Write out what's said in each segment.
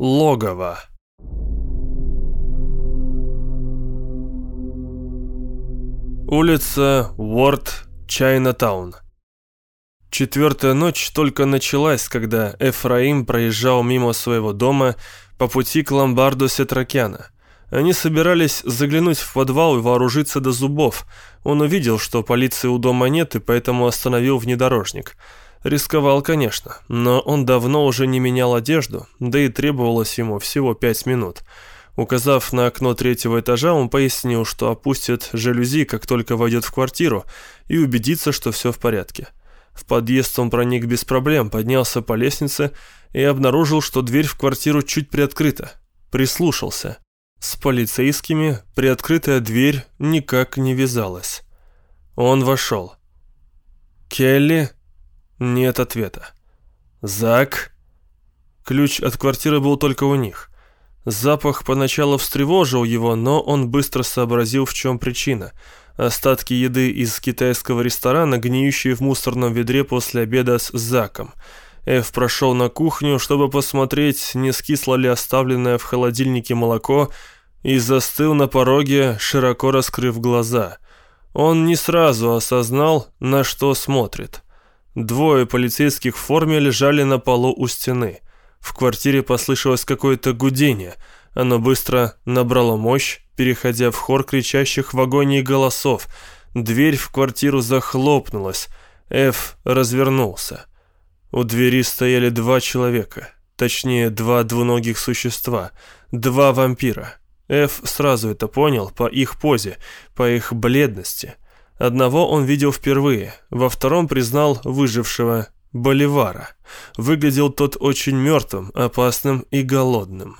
Логово. Улица Уорд, Чайнатаун. Четвертая ночь только началась, когда Эфраим проезжал мимо своего дома по пути к ломбарду Сетракяна. Они собирались заглянуть в подвал и вооружиться до зубов. Он увидел, что полиции у дома нет, и поэтому остановил внедорожник. Рисковал, конечно, но он давно уже не менял одежду, да и требовалось ему всего пять минут. Указав на окно третьего этажа, он пояснил, что опустит жалюзи, как только войдет в квартиру, и убедится, что все в порядке. В подъезд он проник без проблем, поднялся по лестнице и обнаружил, что дверь в квартиру чуть приоткрыта. Прислушался. С полицейскими приоткрытая дверь никак не вязалась. Он вошел. «Келли?» Нет ответа. «Зак?» Ключ от квартиры был только у них. Запах поначалу встревожил его, но он быстро сообразил, в чем причина. Остатки еды из китайского ресторана, гниющие в мусорном ведре после обеда с Заком. Эф прошел на кухню, чтобы посмотреть, не скисло ли оставленное в холодильнике молоко, и застыл на пороге, широко раскрыв глаза. Он не сразу осознал, на что смотрит. Двое полицейских в форме лежали на полу у стены. В квартире послышалось какое-то гудение. Оно быстро набрало мощь, переходя в хор кричащих в агонии голосов. Дверь в квартиру захлопнулась. Эф развернулся. У двери стояли два человека. Точнее, два двуногих существа. Два вампира. Эф сразу это понял по их позе, по их бледности. Одного он видел впервые, во втором признал выжившего Боливара. Выглядел тот очень мертвым, опасным и голодным.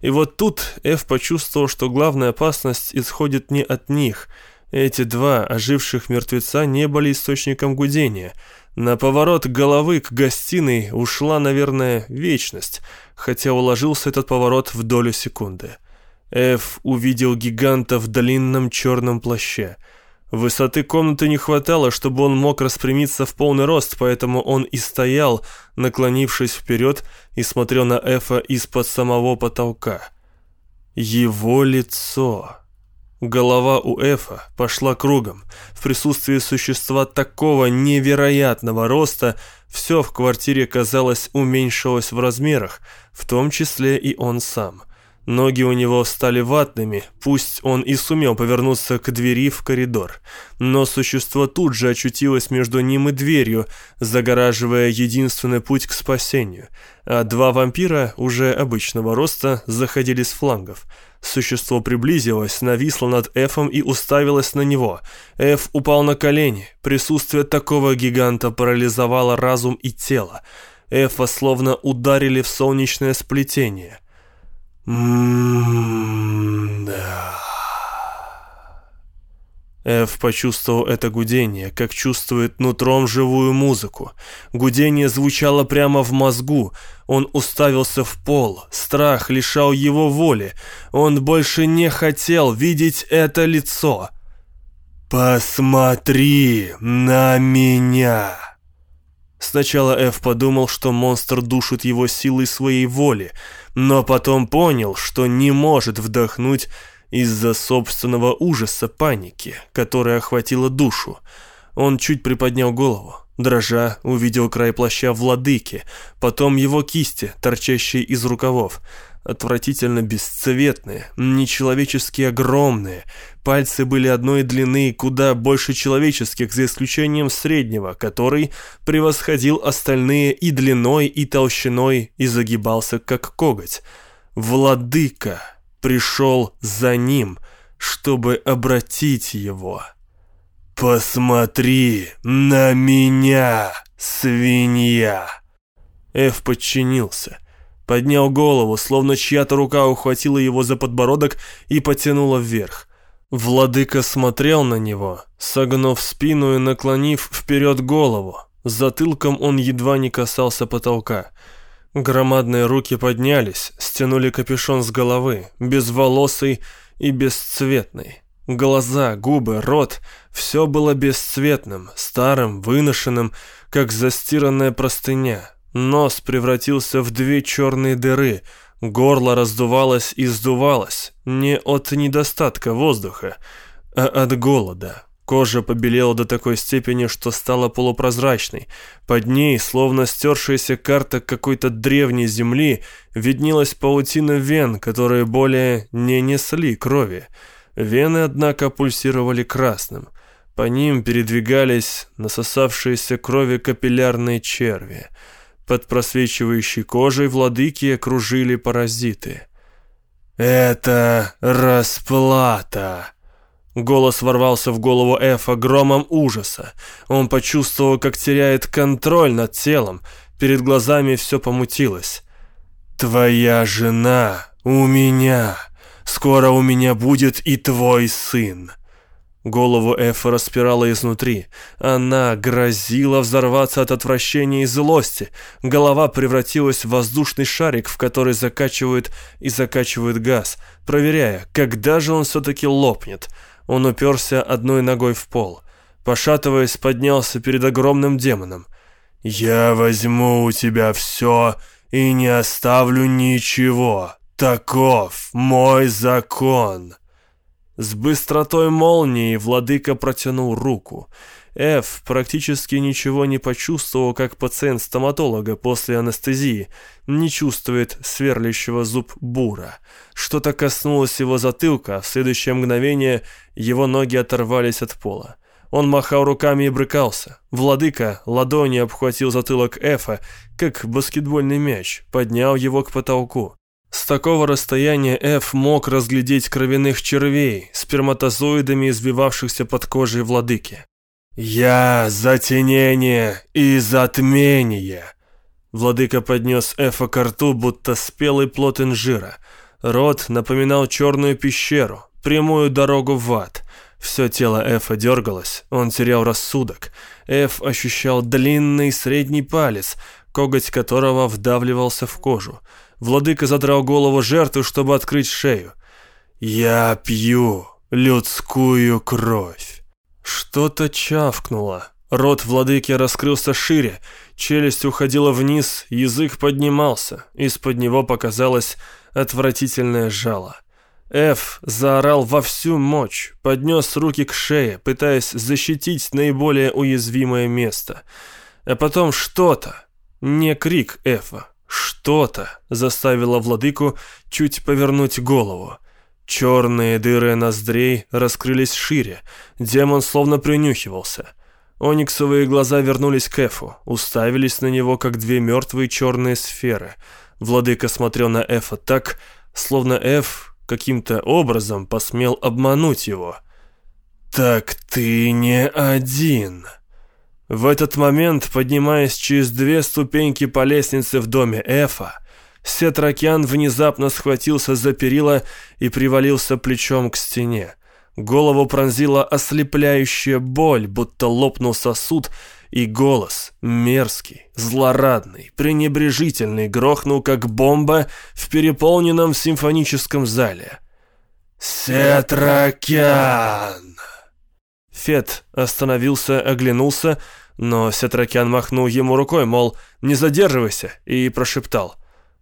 И вот тут Эф почувствовал, что главная опасность исходит не от них. Эти два оживших мертвеца не были источником гудения. На поворот головы к гостиной ушла, наверное, вечность, хотя уложился этот поворот в долю секунды. Эф увидел гиганта в длинном черном плаще – Высоты комнаты не хватало, чтобы он мог распрямиться в полный рост, поэтому он и стоял, наклонившись вперед и смотрел на Эфа из-под самого потолка. Его лицо... Голова у Эфа пошла кругом. В присутствии существа такого невероятного роста все в квартире, казалось, уменьшилось в размерах, в том числе и он сам. Ноги у него стали ватными, пусть он и сумел повернуться к двери в коридор. Но существо тут же очутилось между ним и дверью, загораживая единственный путь к спасению. А два вампира, уже обычного роста, заходили с флангов. Существо приблизилось, нависло над Эфом и уставилось на него. Эф упал на колени. Присутствие такого гиганта парализовало разум и тело. Эфа словно ударили в солнечное сплетение – «М-да...» Эф почувствовал это гудение, как чувствует нутром живую музыку. Гудение звучало прямо в мозгу. Он уставился в пол. Страх лишал его воли. Он больше не хотел видеть это лицо. «Посмотри на меня!» Сначала Эф подумал, что монстр душит его силой своей воли, но потом понял, что не может вдохнуть из-за собственного ужаса паники, которая охватила душу. Он чуть приподнял голову. Дрожа, увидел край плаща владыки, потом его кисти, торчащие из рукавов отвратительно бесцветные, нечеловечески огромные. Пальцы были одной длины куда больше человеческих, за исключением среднего, который превосходил остальные и длиной, и толщиной, и загибался как коготь. Владыка пришел за ним, чтобы обратить его. «Посмотри на меня, свинья!» Эф подчинился – Поднял голову, словно чья-то рука ухватила его за подбородок и потянула вверх. Владыка смотрел на него, согнув спину и наклонив вперед голову. Затылком он едва не касался потолка. Громадные руки поднялись, стянули капюшон с головы, безволосый и бесцветный. Глаза, губы, рот — все было бесцветным, старым, выношенным, как застиранная простыня. Нос превратился в две черные дыры, Горло раздувалось и сдувалось, не от недостатка воздуха, а от голода. Кожа побелела до такой степени, что стала полупрозрачной. Под ней, словно стершаяся карта какой-то древней земли, виднелась паутина вен, которые более не несли крови. Вены, однако, пульсировали красным. По ним передвигались насосавшиеся крови капиллярные черви. Под просвечивающей кожей владыки окружили паразиты. «Это расплата!» Голос ворвался в голову Эфа громом ужаса. Он почувствовал, как теряет контроль над телом. Перед глазами все помутилось. «Твоя жена у меня. Скоро у меня будет и твой сын». Голову Эфа распирала изнутри. Она грозила взорваться от отвращения и злости. Голова превратилась в воздушный шарик, в который закачивают и закачивают газ, проверяя, когда же он все-таки лопнет. Он уперся одной ногой в пол. Пошатываясь, поднялся перед огромным демоном. «Я возьму у тебя все и не оставлю ничего. Таков мой закон!» С быстротой молнии владыка протянул руку. Эф практически ничего не почувствовал, как пациент стоматолога после анестезии не чувствует сверлящего зуб бура. Что-то коснулось его затылка, в следующее мгновение его ноги оторвались от пола. Он махал руками и брыкался. Владыка ладони обхватил затылок Эфа, как баскетбольный мяч, поднял его к потолку. С такого расстояния Эф мог разглядеть кровяных червей, сперматозоидами избивавшихся под кожей владыки. «Я затенение и затмение!» Владыка поднес Эфа к рту, будто спелый плод инжира. Рот напоминал черную пещеру, прямую дорогу в ад. Все тело Эфа дергалось, он терял рассудок. Эф ощущал длинный средний палец, коготь которого вдавливался в кожу. Владыка задрал голову жертвы, чтобы открыть шею. «Я пью людскую кровь». Что-то чавкнуло. Рот владыки раскрылся шире, челюсть уходила вниз, язык поднимался, из-под него показалось отвратительное жало. Эф заорал во всю мощь, поднес руки к шее, пытаясь защитить наиболее уязвимое место. А потом что-то, не крик Эфа, что-то заставило владыку чуть повернуть голову. Черные дыры ноздрей раскрылись шире, демон словно принюхивался. Ониксовые глаза вернулись к Эфу, уставились на него, как две мертвые черные сферы. Владыка смотрел на Эфа так, словно Эф каким-то образом посмел обмануть его. «Так ты не один!» В этот момент, поднимаясь через две ступеньки по лестнице в доме Эфа, Сетракян внезапно схватился за перила и привалился плечом к стене. Голову пронзила ослепляющая боль, будто лопнул сосуд, и голос, мерзкий, злорадный, пренебрежительный, грохнул, как бомба в переполненном симфоническом зале. «Сетракян!» Фет остановился, оглянулся, но Сетракян махнул ему рукой, мол, не задерживайся, и прошептал.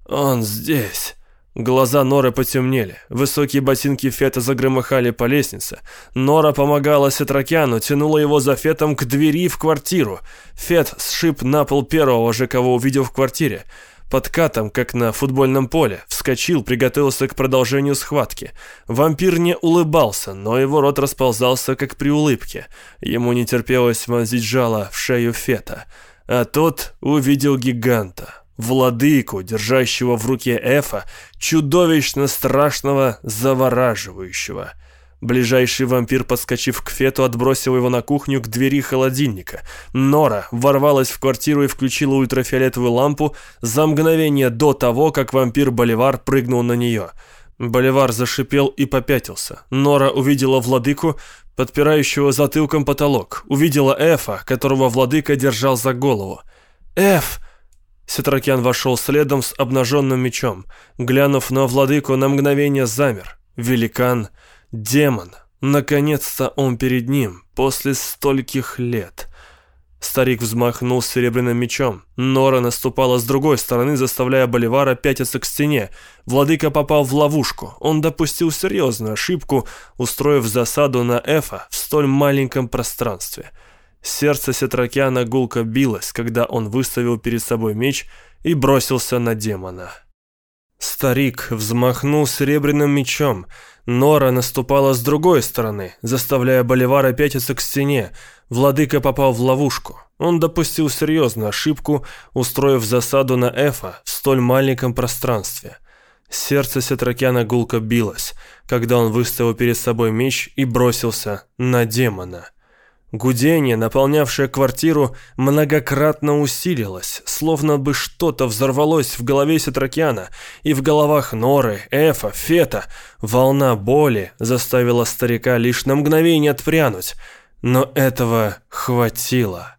«Он здесь». Глаза Норы потемнели, высокие ботинки Фета загромыхали по лестнице. Нора помогала Сетракяну, тянула его за Фетом к двери в квартиру. Фет сшиб на пол первого же, кого увидел в квартире. Под катом, как на футбольном поле, вскочил, приготовился к продолжению схватки. Вампир не улыбался, но его рот расползался, как при улыбке. Ему не терпелось вонзить жало в шею Фета. А тот увидел гиганта, владыку, держащего в руке Эфа, чудовищно страшного, завораживающего. Ближайший вампир, подскочив к Фету, отбросил его на кухню к двери холодильника. Нора ворвалась в квартиру и включила ультрафиолетовую лампу за мгновение до того, как вампир Боливар прыгнул на нее. Боливар зашипел и попятился. Нора увидела владыку, подпирающего затылком потолок. Увидела Эфа, которого владыка держал за голову. «Эф!» Сетракян вошел следом с обнаженным мечом. Глянув на владыку, на мгновение замер. Великан, демон. Наконец-то он перед ним, после стольких лет. Старик взмахнул серебряным мечом. Нора наступала с другой стороны, заставляя Боливара пятиться к стене. Владыка попал в ловушку. Он допустил серьезную ошибку, устроив засаду на Эфа в столь маленьком пространстве. Сердце Сетракиана гулко билось, когда он выставил перед собой меч и бросился на демона. Старик взмахнул серебряным мечом. Нора наступала с другой стороны, заставляя Боливара пятиться к стене. Владыка попал в ловушку. Он допустил серьезную ошибку, устроив засаду на Эфа в столь маленьком пространстве. Сердце Сетракяна гулко билось, когда он выставил перед собой меч и бросился на демона. Гудение, наполнявшее квартиру, многократно усилилось, словно бы что-то взорвалось в голове Сетракиана, и в головах Норы, Эфа, Фета. Волна боли заставила старика лишь на мгновение отпрянуть, но этого хватило.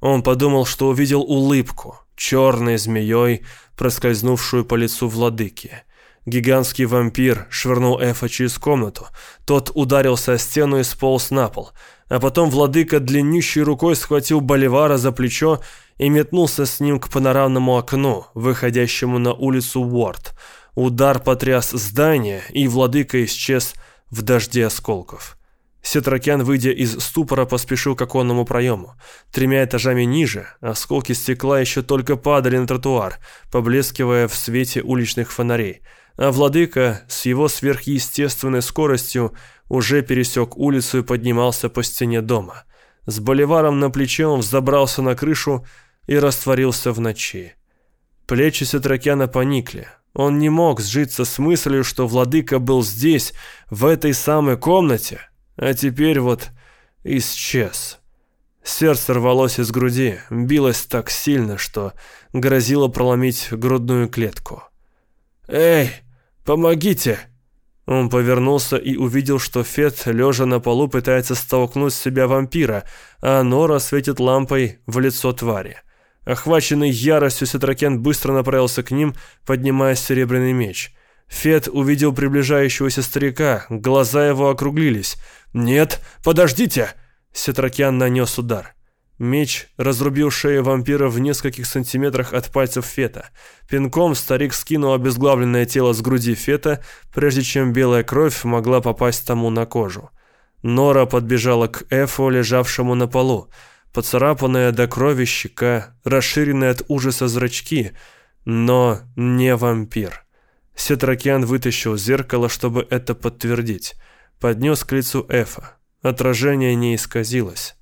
Он подумал, что увидел улыбку, черной змеей, проскользнувшую по лицу владыки. Гигантский вампир швырнул Эфа через комнату. Тот ударился о стену и сполз на пол. А потом владыка длиннющей рукой схватил Боливара за плечо и метнулся с ним к панорамному окну, выходящему на улицу Уорд. Удар потряс здание, и владыка исчез в дожде осколков. Сетракян, выйдя из ступора, поспешил к оконному проему. Тремя этажами ниже осколки стекла еще только падали на тротуар, поблескивая в свете уличных фонарей – а владыка с его сверхъестественной скоростью уже пересек улицу и поднимался по стене дома. С боливаром на плече он взобрался на крышу и растворился в ночи. Плечи Сетракяна поникли. Он не мог сжиться с мыслью, что владыка был здесь, в этой самой комнате, а теперь вот исчез. Сердце рвалось из груди, билось так сильно, что грозило проломить грудную клетку. «Эй!» «Помогите!» Он повернулся и увидел, что Фет, лежа на полу, пытается столкнуть с себя вампира, а Нора светит лампой в лицо твари. Охваченный яростью, Сетракен быстро направился к ним, поднимая серебряный меч. Фет увидел приближающегося старика, глаза его округлились. «Нет, подождите!» Сетракян нанес удар. Меч разрубил шею вампира в нескольких сантиметрах от пальцев Фета. Пинком старик скинул обезглавленное тело с груди Фета, прежде чем белая кровь могла попасть тому на кожу. Нора подбежала к Эфу, лежавшему на полу. Поцарапанная до крови щека, расширенные от ужаса зрачки, но не вампир. Сетракиан вытащил зеркало, чтобы это подтвердить. Поднес к лицу Эфа. Отражение не исказилось.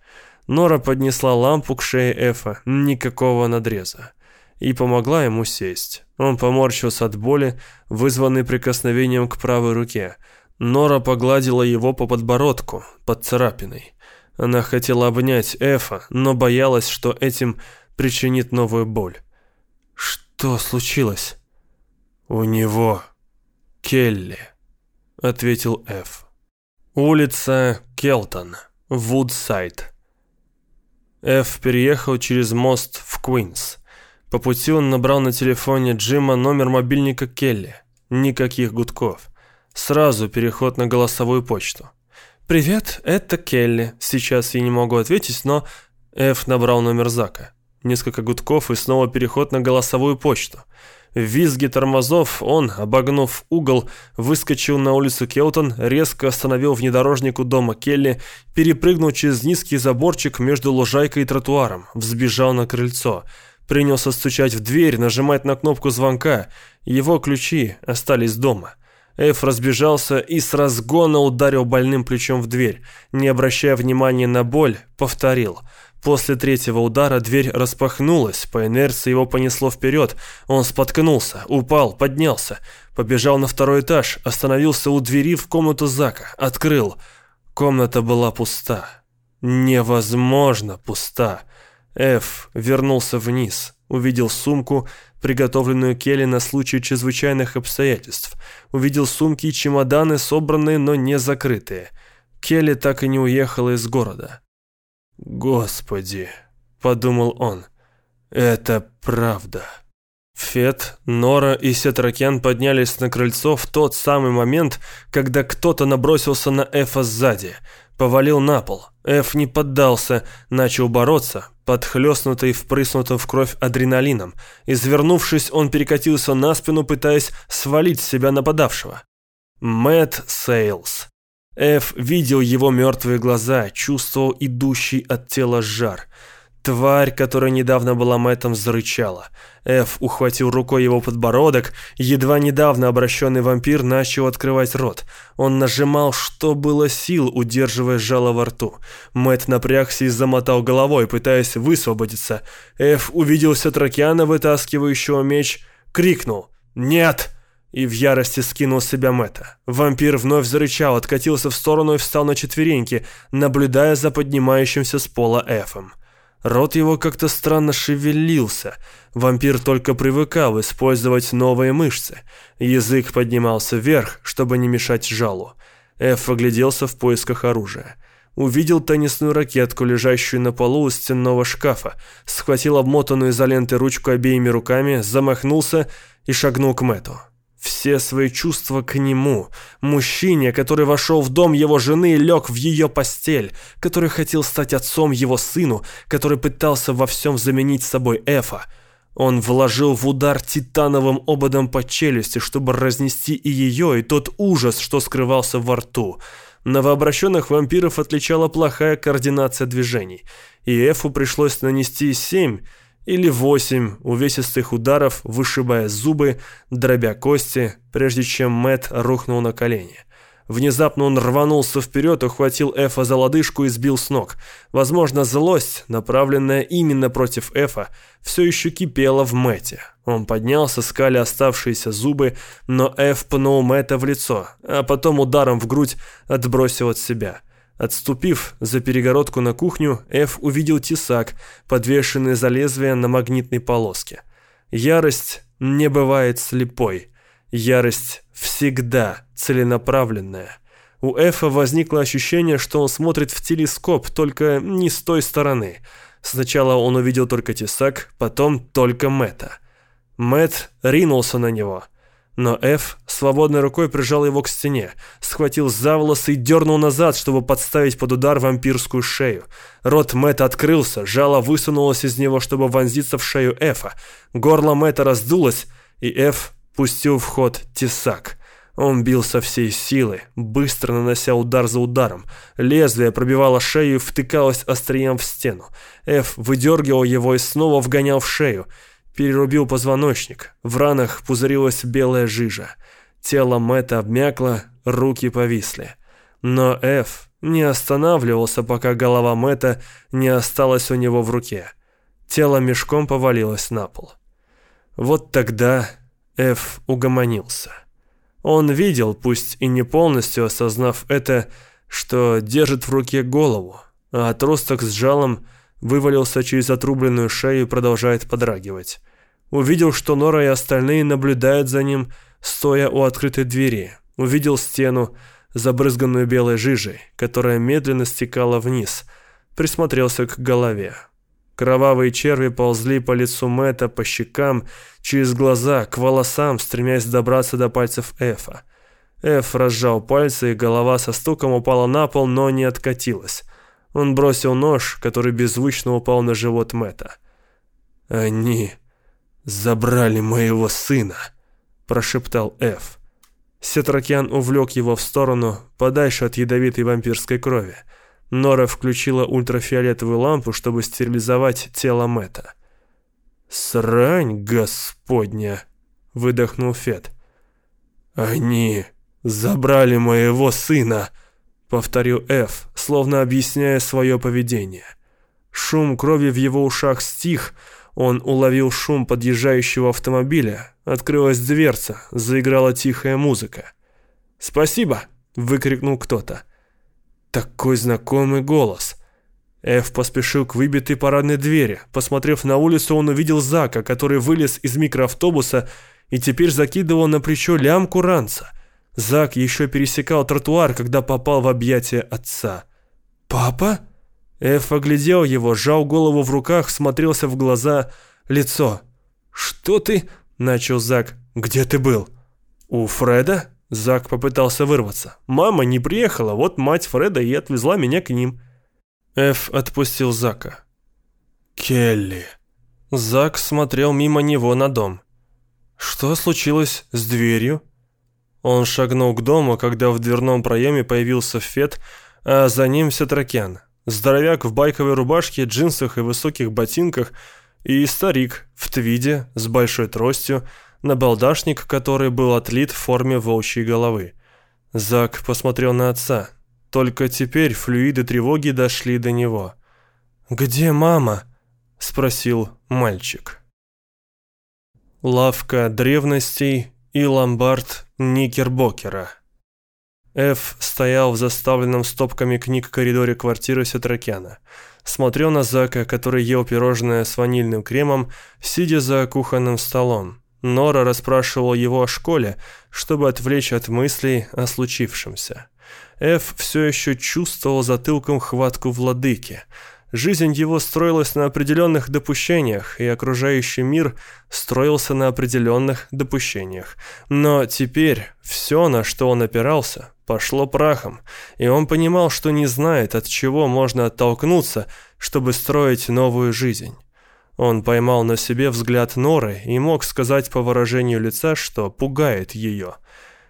Нора поднесла лампу к шее Эфа, никакого надреза, и помогла ему сесть. Он поморщился от боли, вызванной прикосновением к правой руке. Нора погладила его по подбородку, под царапиной. Она хотела обнять Эфа, но боялась, что этим причинит новую боль. «Что случилось?» «У него Келли», — ответил Эф. Улица Келтон, Вудсайд. Эф переехал через мост в Куинс. По пути он набрал на телефоне Джима номер мобильника Келли. Никаких гудков. Сразу переход на голосовую почту. «Привет, это Келли. Сейчас я не могу ответить, но...» Эф набрал номер Зака. Несколько гудков и снова переход на голосовую почту. В визге тормозов он, обогнув угол, выскочил на улицу Келтон, резко остановил внедорожник у дома Келли, перепрыгнул через низкий заборчик между лужайкой и тротуаром, взбежал на крыльцо. Принялся стучать в дверь, нажимать на кнопку звонка. Его ключи остались дома. Эф разбежался и с разгона ударил больным плечом в дверь. Не обращая внимания на боль, повторил – После третьего удара дверь распахнулась, по инерции его понесло вперед. Он споткнулся, упал, поднялся, побежал на второй этаж, остановился у двери в комнату Зака, открыл. Комната была пуста. Невозможно пуста. Эф вернулся вниз, увидел сумку, приготовленную Келли на случай чрезвычайных обстоятельств. Увидел сумки и чемоданы, собранные, но не закрытые. Келли так и не уехала из города. «Господи!» – подумал он. «Это правда». Фет, Нора и Сетракен поднялись на крыльцо в тот самый момент, когда кто-то набросился на Эфа сзади. повалил на пол. Эф не поддался, начал бороться, подхлёстнутый, впрыснутым в кровь адреналином. Извернувшись, он перекатился на спину, пытаясь свалить с себя нападавшего. Мэтт Сейлс. Эф видел его мертвые глаза, чувствовал идущий от тела жар. Тварь, которая недавно была Мэттом, зарычала. Эф ухватил рукой его подбородок. Едва недавно обращенный вампир начал открывать рот. Он нажимал, что было сил, удерживая жало во рту. Мэтт напрягся и замотал головой, пытаясь высвободиться. Эф увидел Сетракиана, вытаскивающего меч, крикнул «Нет!» И в ярости скинул с себя Мэтта. Вампир вновь зарычал, откатился в сторону и встал на четвереньки, наблюдая за поднимающимся с пола Эфом. Рот его как-то странно шевелился. Вампир только привыкал использовать новые мышцы. Язык поднимался вверх, чтобы не мешать жалу. Эф огляделся в поисках оружия. Увидел теннисную ракетку, лежащую на полу у стенного шкафа, схватил обмотанную изолентой ручку обеими руками, замахнулся и шагнул к Мэту все свои чувства к нему, мужчине, который вошел в дом его жены и лег в ее постель, который хотел стать отцом его сыну, который пытался во всем заменить собой Эфа. Он вложил в удар титановым ободом по челюсти, чтобы разнести и ее, и тот ужас, что скрывался во рту. Новообращенных вампиров отличала плохая координация движений, и Эфу пришлось нанести семь или восемь увесистых ударов, вышибая зубы, дробя кости, прежде чем Мэт рухнул на колени. Внезапно он рванулся вперед, ухватил Эфа за лодыжку и сбил с ног. Возможно, злость, направленная именно против Эфа, все еще кипела в Мэте. Он поднялся, скали оставшиеся зубы, но Эф пнул Мэта в лицо, а потом ударом в грудь отбросил от себя. Отступив за перегородку на кухню, Эф увидел тесак, подвешенный за лезвие на магнитной полоске. Ярость не бывает слепой. Ярость всегда целенаправленная. У Эфа возникло ощущение, что он смотрит в телескоп, только не с той стороны. Сначала он увидел только тесак, потом только Мэтта. Мэт ринулся на него – но Эф свободной рукой прижал его к стене, схватил за волосы и дернул назад, чтобы подставить под удар вампирскую шею. Рот Мэтта открылся, жало высунулось из него, чтобы вонзиться в шею Эфа. Горло Мэтта раздулось, и Эф пустил в ход тесак. Он бил со всей силы, быстро нанося удар за ударом. Лезвие пробивало шею и втыкалось острием в стену. Эф выдергивал его и снова вгонял в шею перерубил позвоночник. В ранах пузырилась белая жижа. Тело Мэтта обмякло, руки повисли. Но Эф не останавливался, пока голова Мэтта не осталась у него в руке. Тело мешком повалилось на пол. Вот тогда Эф угомонился. Он видел, пусть и не полностью осознав это, что держит в руке голову, а отросток с жалом вывалился через отрубленную шею и продолжает подрагивать. Увидел, что Нора и остальные наблюдают за ним, стоя у открытой двери. Увидел стену, забрызганную белой жижей, которая медленно стекала вниз. Присмотрелся к голове. Кровавые черви ползли по лицу Мэтта, по щекам, через глаза, к волосам, стремясь добраться до пальцев Эфа. Эф разжал пальцы, и голова со стуком упала на пол, но не откатилась. Он бросил нож, который беззвучно упал на живот Мэтта. «Они «Забрали моего сына», – прошептал Эф. Сетракян увлек его в сторону, подальше от ядовитой вампирской крови. Нора включила ультрафиолетовую лампу, чтобы стерилизовать тело Мэтта. «Срань, господня!» – выдохнул Фет. «Они забрали моего сына!» – повторил Эф, словно объясняя свое поведение. Шум крови в его ушах стих – он уловил шум подъезжающего автомобиля. Открылась дверца, заиграла тихая музыка. «Спасибо!» — выкрикнул кто-то. Такой знакомый голос. Эф поспешил к выбитой парадной двери. Посмотрев на улицу, он увидел Зака, который вылез из микроавтобуса и теперь закидывал на плечо лямку ранца. Зак еще пересекал тротуар, когда попал в объятия отца. «Папа?» Эф оглядел его, сжал голову в руках, смотрелся в глаза, лицо. «Что ты?» – начал Зак. «Где ты был?» «У Фреда?» Зак попытался вырваться. «Мама не приехала, вот мать Фреда и отвезла меня к ним». Эф отпустил Зака. «Келли». Зак смотрел мимо него на дом. «Что случилось с дверью?» Он шагнул к дому, когда в дверном проеме появился Фет, а за ним Сетракян. Здоровяк в байковой рубашке, джинсах и высоких ботинках, и старик в твиде с большой тростью, на балдашник, который был отлит в форме волчьей головы. Зак посмотрел на отца. Только теперь флюиды тревоги дошли до него. «Где мама?» – спросил мальчик. Лавка древностей и ломбард Никербокера. Эф стоял в заставленном стопками книг коридоре квартиры Сетракяна. Смотрел на Зака, который ел пирожное с ванильным кремом, сидя за кухонным столом. Нора расспрашивал его о школе, чтобы отвлечь от мыслей о случившемся. Эф все еще чувствовал затылком хватку владыки. Жизнь его строилась на определенных допущениях, и окружающий мир строился на определенных допущениях. Но теперь все, на что он опирался, пошло прахом, и он понимал, что не знает, от чего можно оттолкнуться, чтобы строить новую жизнь. Он поймал на себе взгляд Норы и мог сказать по выражению лица, что пугает ее.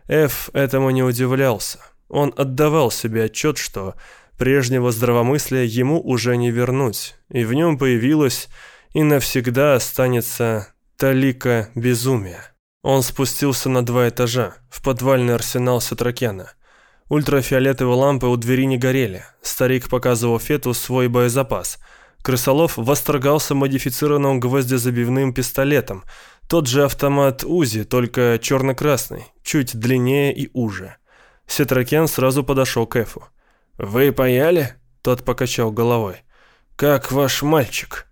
Эф этому не удивлялся. Он отдавал себе отчет, что прежнего здравомыслия ему уже не вернуть, и в нем появилось и навсегда останется талика безумия. Он спустился на два этажа, в подвальный арсенал Сатракена. Ультрафиолетовые лампы у двери не горели. Старик показывал Фету свой боезапас – Крысолов восторгался модифицированным гвоздезабивным пистолетом. Тот же автомат УЗИ, только черно-красный, чуть длиннее и уже. Сетракен сразу подошел к Эфу. «Вы паяли?» Тот покачал головой. «Как ваш мальчик?»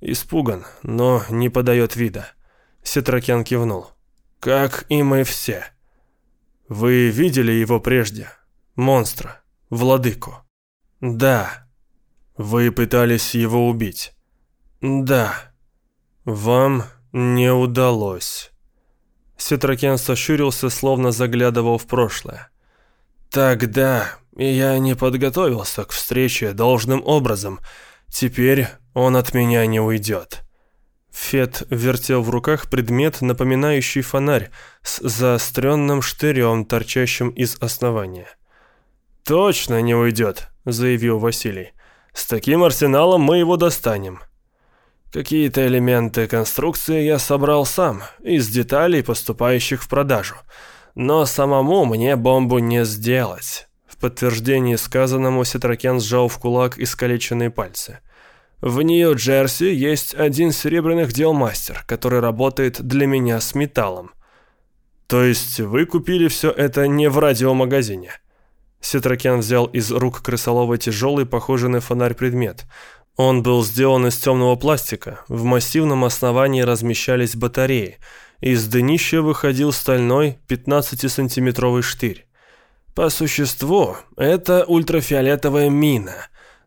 Испуган, но не подает вида. Сетракен кивнул. «Как и мы все». «Вы видели его прежде? Монстра? Владыку?» «Да», вы пытались его убить? Да. Вам не удалось. Сетракен сощурился, словно заглядывал в прошлое. Тогда я не подготовился к встрече должным образом. Теперь он от меня не уйдет. Фет вертел в руках предмет, напоминающий фонарь, с заостренным штырем, торчащим из основания. «Точно не уйдет», — заявил Василий. С таким арсеналом мы его достанем. Какие-то элементы конструкции я собрал сам, из деталей, поступающих в продажу. Но самому мне бомбу не сделать. В подтверждении сказанному Сетракен сжал в кулак искалеченные пальцы. В Нью-Джерси есть один серебряных дел мастер, который работает для меня с металлом. То есть вы купили все это не в радиомагазине? Сетракен взял из рук крысолова тяжелый, похожий на фонарь предмет. Он был сделан из темного пластика, в массивном основании размещались батареи, из днища выходил стальной 15-сантиметровый штырь. По существу, это ультрафиолетовая мина,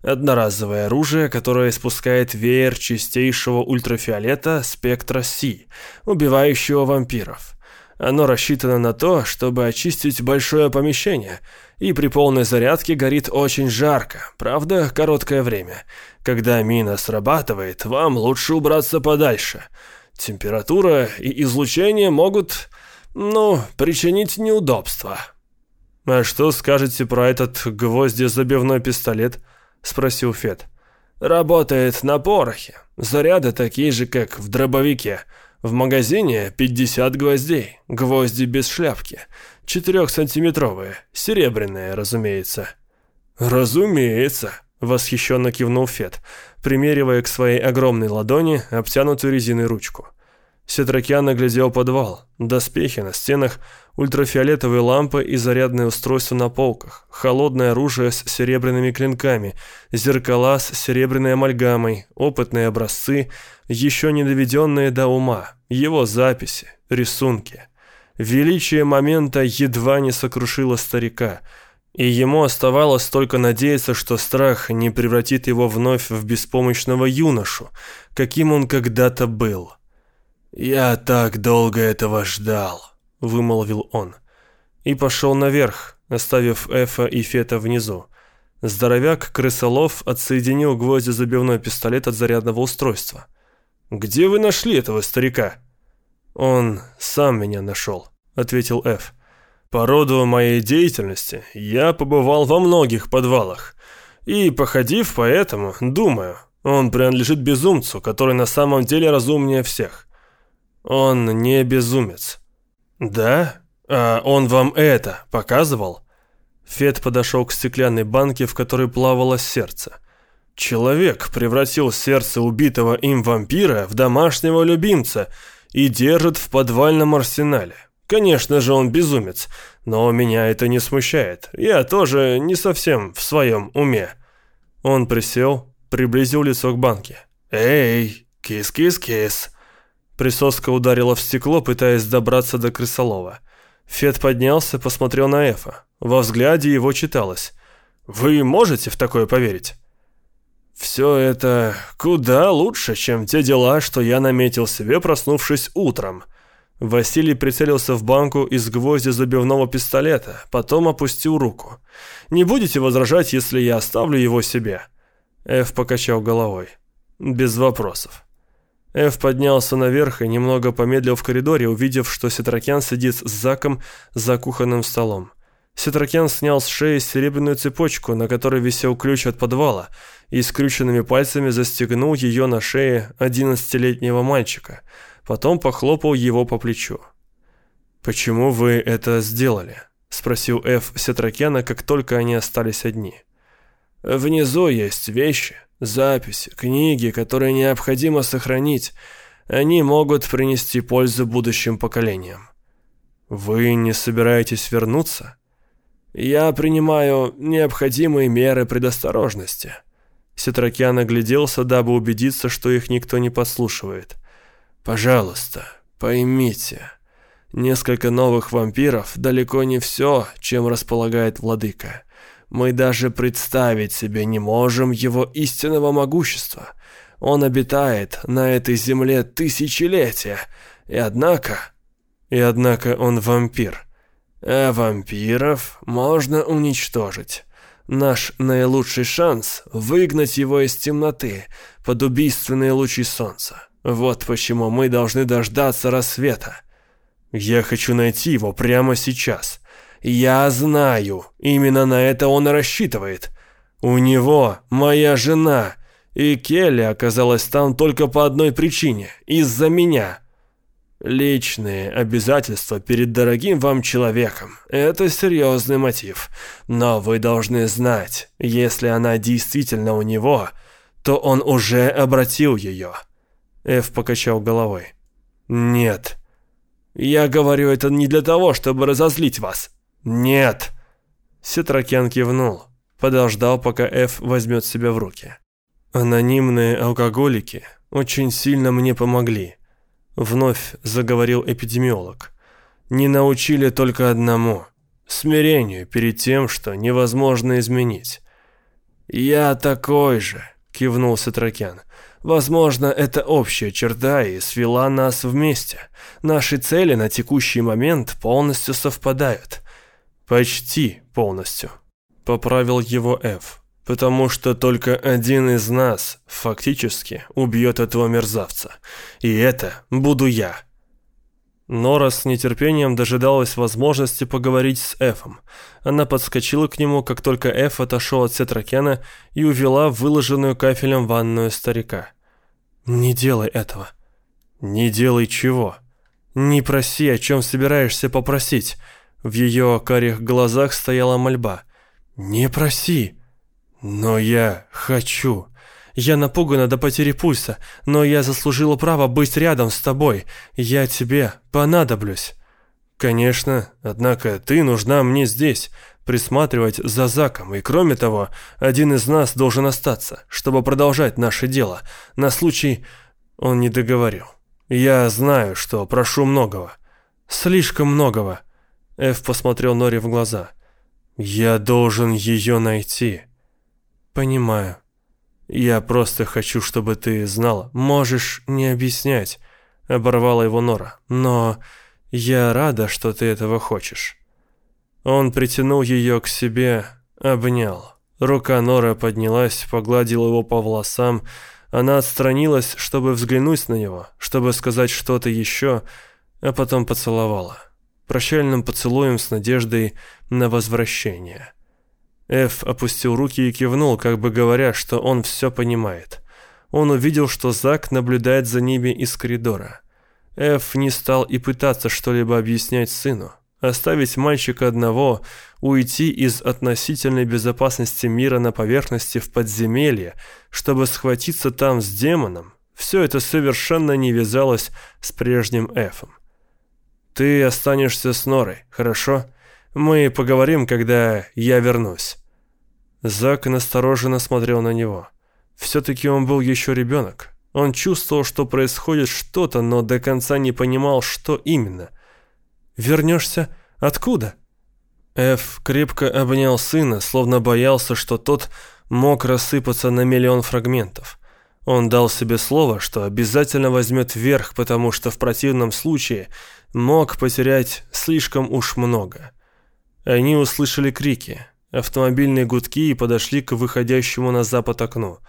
одноразовое оружие, которое испускает веер чистейшего ультрафиолета спектра Си, убивающего вампиров. Оно рассчитано на то, чтобы очистить большое помещение, и при полной зарядке горит очень жарко, правда, короткое время. Когда мина срабатывает, вам лучше убраться подальше. Температура и излучение могут, ну, причинить неудобства. «А что скажете про этот гвоздезабивной пистолет?» – спросил Фет. «Работает на порохе. Заряды такие же, как в дробовике». В магазине 50 гвоздей, гвозди без шляпки, 4-сантиметровые, серебряные, разумеется. «Разумеется», — восхищенно кивнул Фет, примеривая к своей огромной ладони обтянутую резиной ручку. Сетракян оглядел подвал, доспехи на стенах, ультрафиолетовые лампы и зарядное устройство на полках, холодное оружие с серебряными клинками, зеркала с серебряной амальгамой, опытные образцы, еще не доведенные до ума, его записи, рисунки. Величие момента едва не сокрушило старика, и ему оставалось только надеяться, что страх не превратит его вновь в беспомощного юношу, каким он когда-то был. «Я так долго этого ждал», — вымолвил он. и пошел наверх, оставив Эфа и Фета внизу. Здоровяк крысолов отсоединил гвозди забивной пистолет от зарядного устройства. «Где вы нашли этого старика?» «Он сам меня нашел», — ответил Эф. «По роду моей деятельности я побывал во многих подвалах. И, походив по этому, думаю, он принадлежит безумцу, который на самом деле разумнее всех. Он не безумец». «Да? А он вам это показывал?» Фет подошел к стеклянной банке, в которой плавало сердце. Человек превратил сердце убитого им вампира в домашнего любимца и держит в подвальном арсенале. Конечно же, он безумец, но меня это не смущает. Я тоже не совсем в своем уме. Он присел, приблизил лицо к банке. «Эй, кис-кис-кис!» Присоска ударила в стекло, пытаясь добраться до крысолова. Фет поднялся, посмотрел на Эфа. Во взгляде его читалось. «Вы можете в такое поверить?» «Все это куда лучше, чем те дела, что я наметил себе, проснувшись утром». Василий прицелился в банку из гвозди забивного пистолета, потом опустил руку. «Не будете возражать, если я оставлю его себе?» Эф покачал головой. «Без вопросов». Эф поднялся наверх и немного помедлил в коридоре, увидев, что Сетракян сидит с Заком за кухонным столом. Сетракян снял с шеи серебряную цепочку, на которой висел ключ от подвала, и скрюченными пальцами застегнул ее на шее одиннадцатилетнего мальчика. Потом похлопал его по плечу. «Почему вы это сделали?» — спросил Эф Сетракяна, как только они остались одни. «Внизу есть вещи, записи, книги, которые необходимо сохранить. Они могут принести пользу будущим поколениям». «Вы не собираетесь вернуться?» Я принимаю необходимые меры предосторожности». Сетракян огляделся, дабы убедиться, что их никто не подслушивает. «Пожалуйста, поймите, несколько новых вампиров далеко не все, чем располагает владыка. Мы даже представить себе не можем его истинного могущества. Он обитает на этой земле тысячелетия, и однако...» «И однако он вампир», а вампиров можно уничтожить. Наш наилучший шанс — выгнать его из темноты под убийственные лучи солнца. Вот почему мы должны дождаться рассвета. Я хочу найти его прямо сейчас. Я знаю, именно на это он рассчитывает. У него моя жена, и Келли оказалась там только по одной причине — из-за меня. Личные обязательства перед дорогим вам человеком – это серьезный мотив. Но вы должны знать, если она действительно у него, то он уже обратил ее. Эф покачал головой. Нет. Я говорю это не для того, чтобы разозлить вас. Нет. Сетракен кивнул. Подождал, пока Эф возьмет себя в руки. Анонимные алкоголики очень сильно мне помогли. Вновь заговорил эпидемиолог. Не научили только одному – смирению перед тем, что невозможно изменить. «Я такой же», – кивнул Сатракян. «Возможно, это общая черта и свела нас вместе. Наши цели на текущий момент полностью совпадают». «Почти полностью», – поправил его Ф потому что только один из нас фактически убьет этого мерзавца. И это буду я». Нора с нетерпением дожидалась возможности поговорить с Эфом. Она подскочила к нему, как только Эф отошел от Сетракена и увела выложенную кафелем ванную старика. «Не делай этого». «Не делай чего?» «Не проси, о чем собираешься попросить». В ее карих глазах стояла мольба. «Не проси». «Но я хочу. Я напугана до потери пульса, но я заслужила право быть рядом с тобой. Я тебе понадоблюсь». «Конечно, однако ты нужна мне здесь, присматривать за Заком, и кроме того, один из нас должен остаться, чтобы продолжать наше дело, на случай...» Он не договорил. «Я знаю, что прошу многого. Слишком многого». Эф посмотрел Нори в глаза. «Я должен ее найти». «Понимаю. Я просто хочу, чтобы ты знала. Можешь не объяснять», — оборвала его Нора. «Но я рада, что ты этого хочешь». Он притянул ее к себе, обнял. Рука Нора поднялась, погладила его по волосам. Она отстранилась, чтобы взглянуть на него, чтобы сказать что-то еще, а потом поцеловала. Прощальным поцелуем с надеждой на возвращение. Эф опустил руки и кивнул, как бы говоря, что он все понимает. Он увидел, что Зак наблюдает за ними из коридора. Эф не стал и пытаться что-либо объяснять сыну. Оставить мальчика одного, уйти из относительной безопасности мира на поверхности в подземелье, чтобы схватиться там с демоном, все это совершенно не вязалось с прежним Эфом. «Ты останешься с Норой, хорошо? Мы поговорим, когда я вернусь». Зак настороженно смотрел на него. Все-таки он был еще ребенок. Он чувствовал, что происходит что-то, но до конца не понимал, что именно. «Вернешься? Откуда?» Эф крепко обнял сына, словно боялся, что тот мог рассыпаться на миллион фрагментов. Он дал себе слово, что обязательно возьмет верх, потому что в противном случае мог потерять слишком уж много. Они услышали крики, автомобильные гудки и подошли к выходящему на запад окну.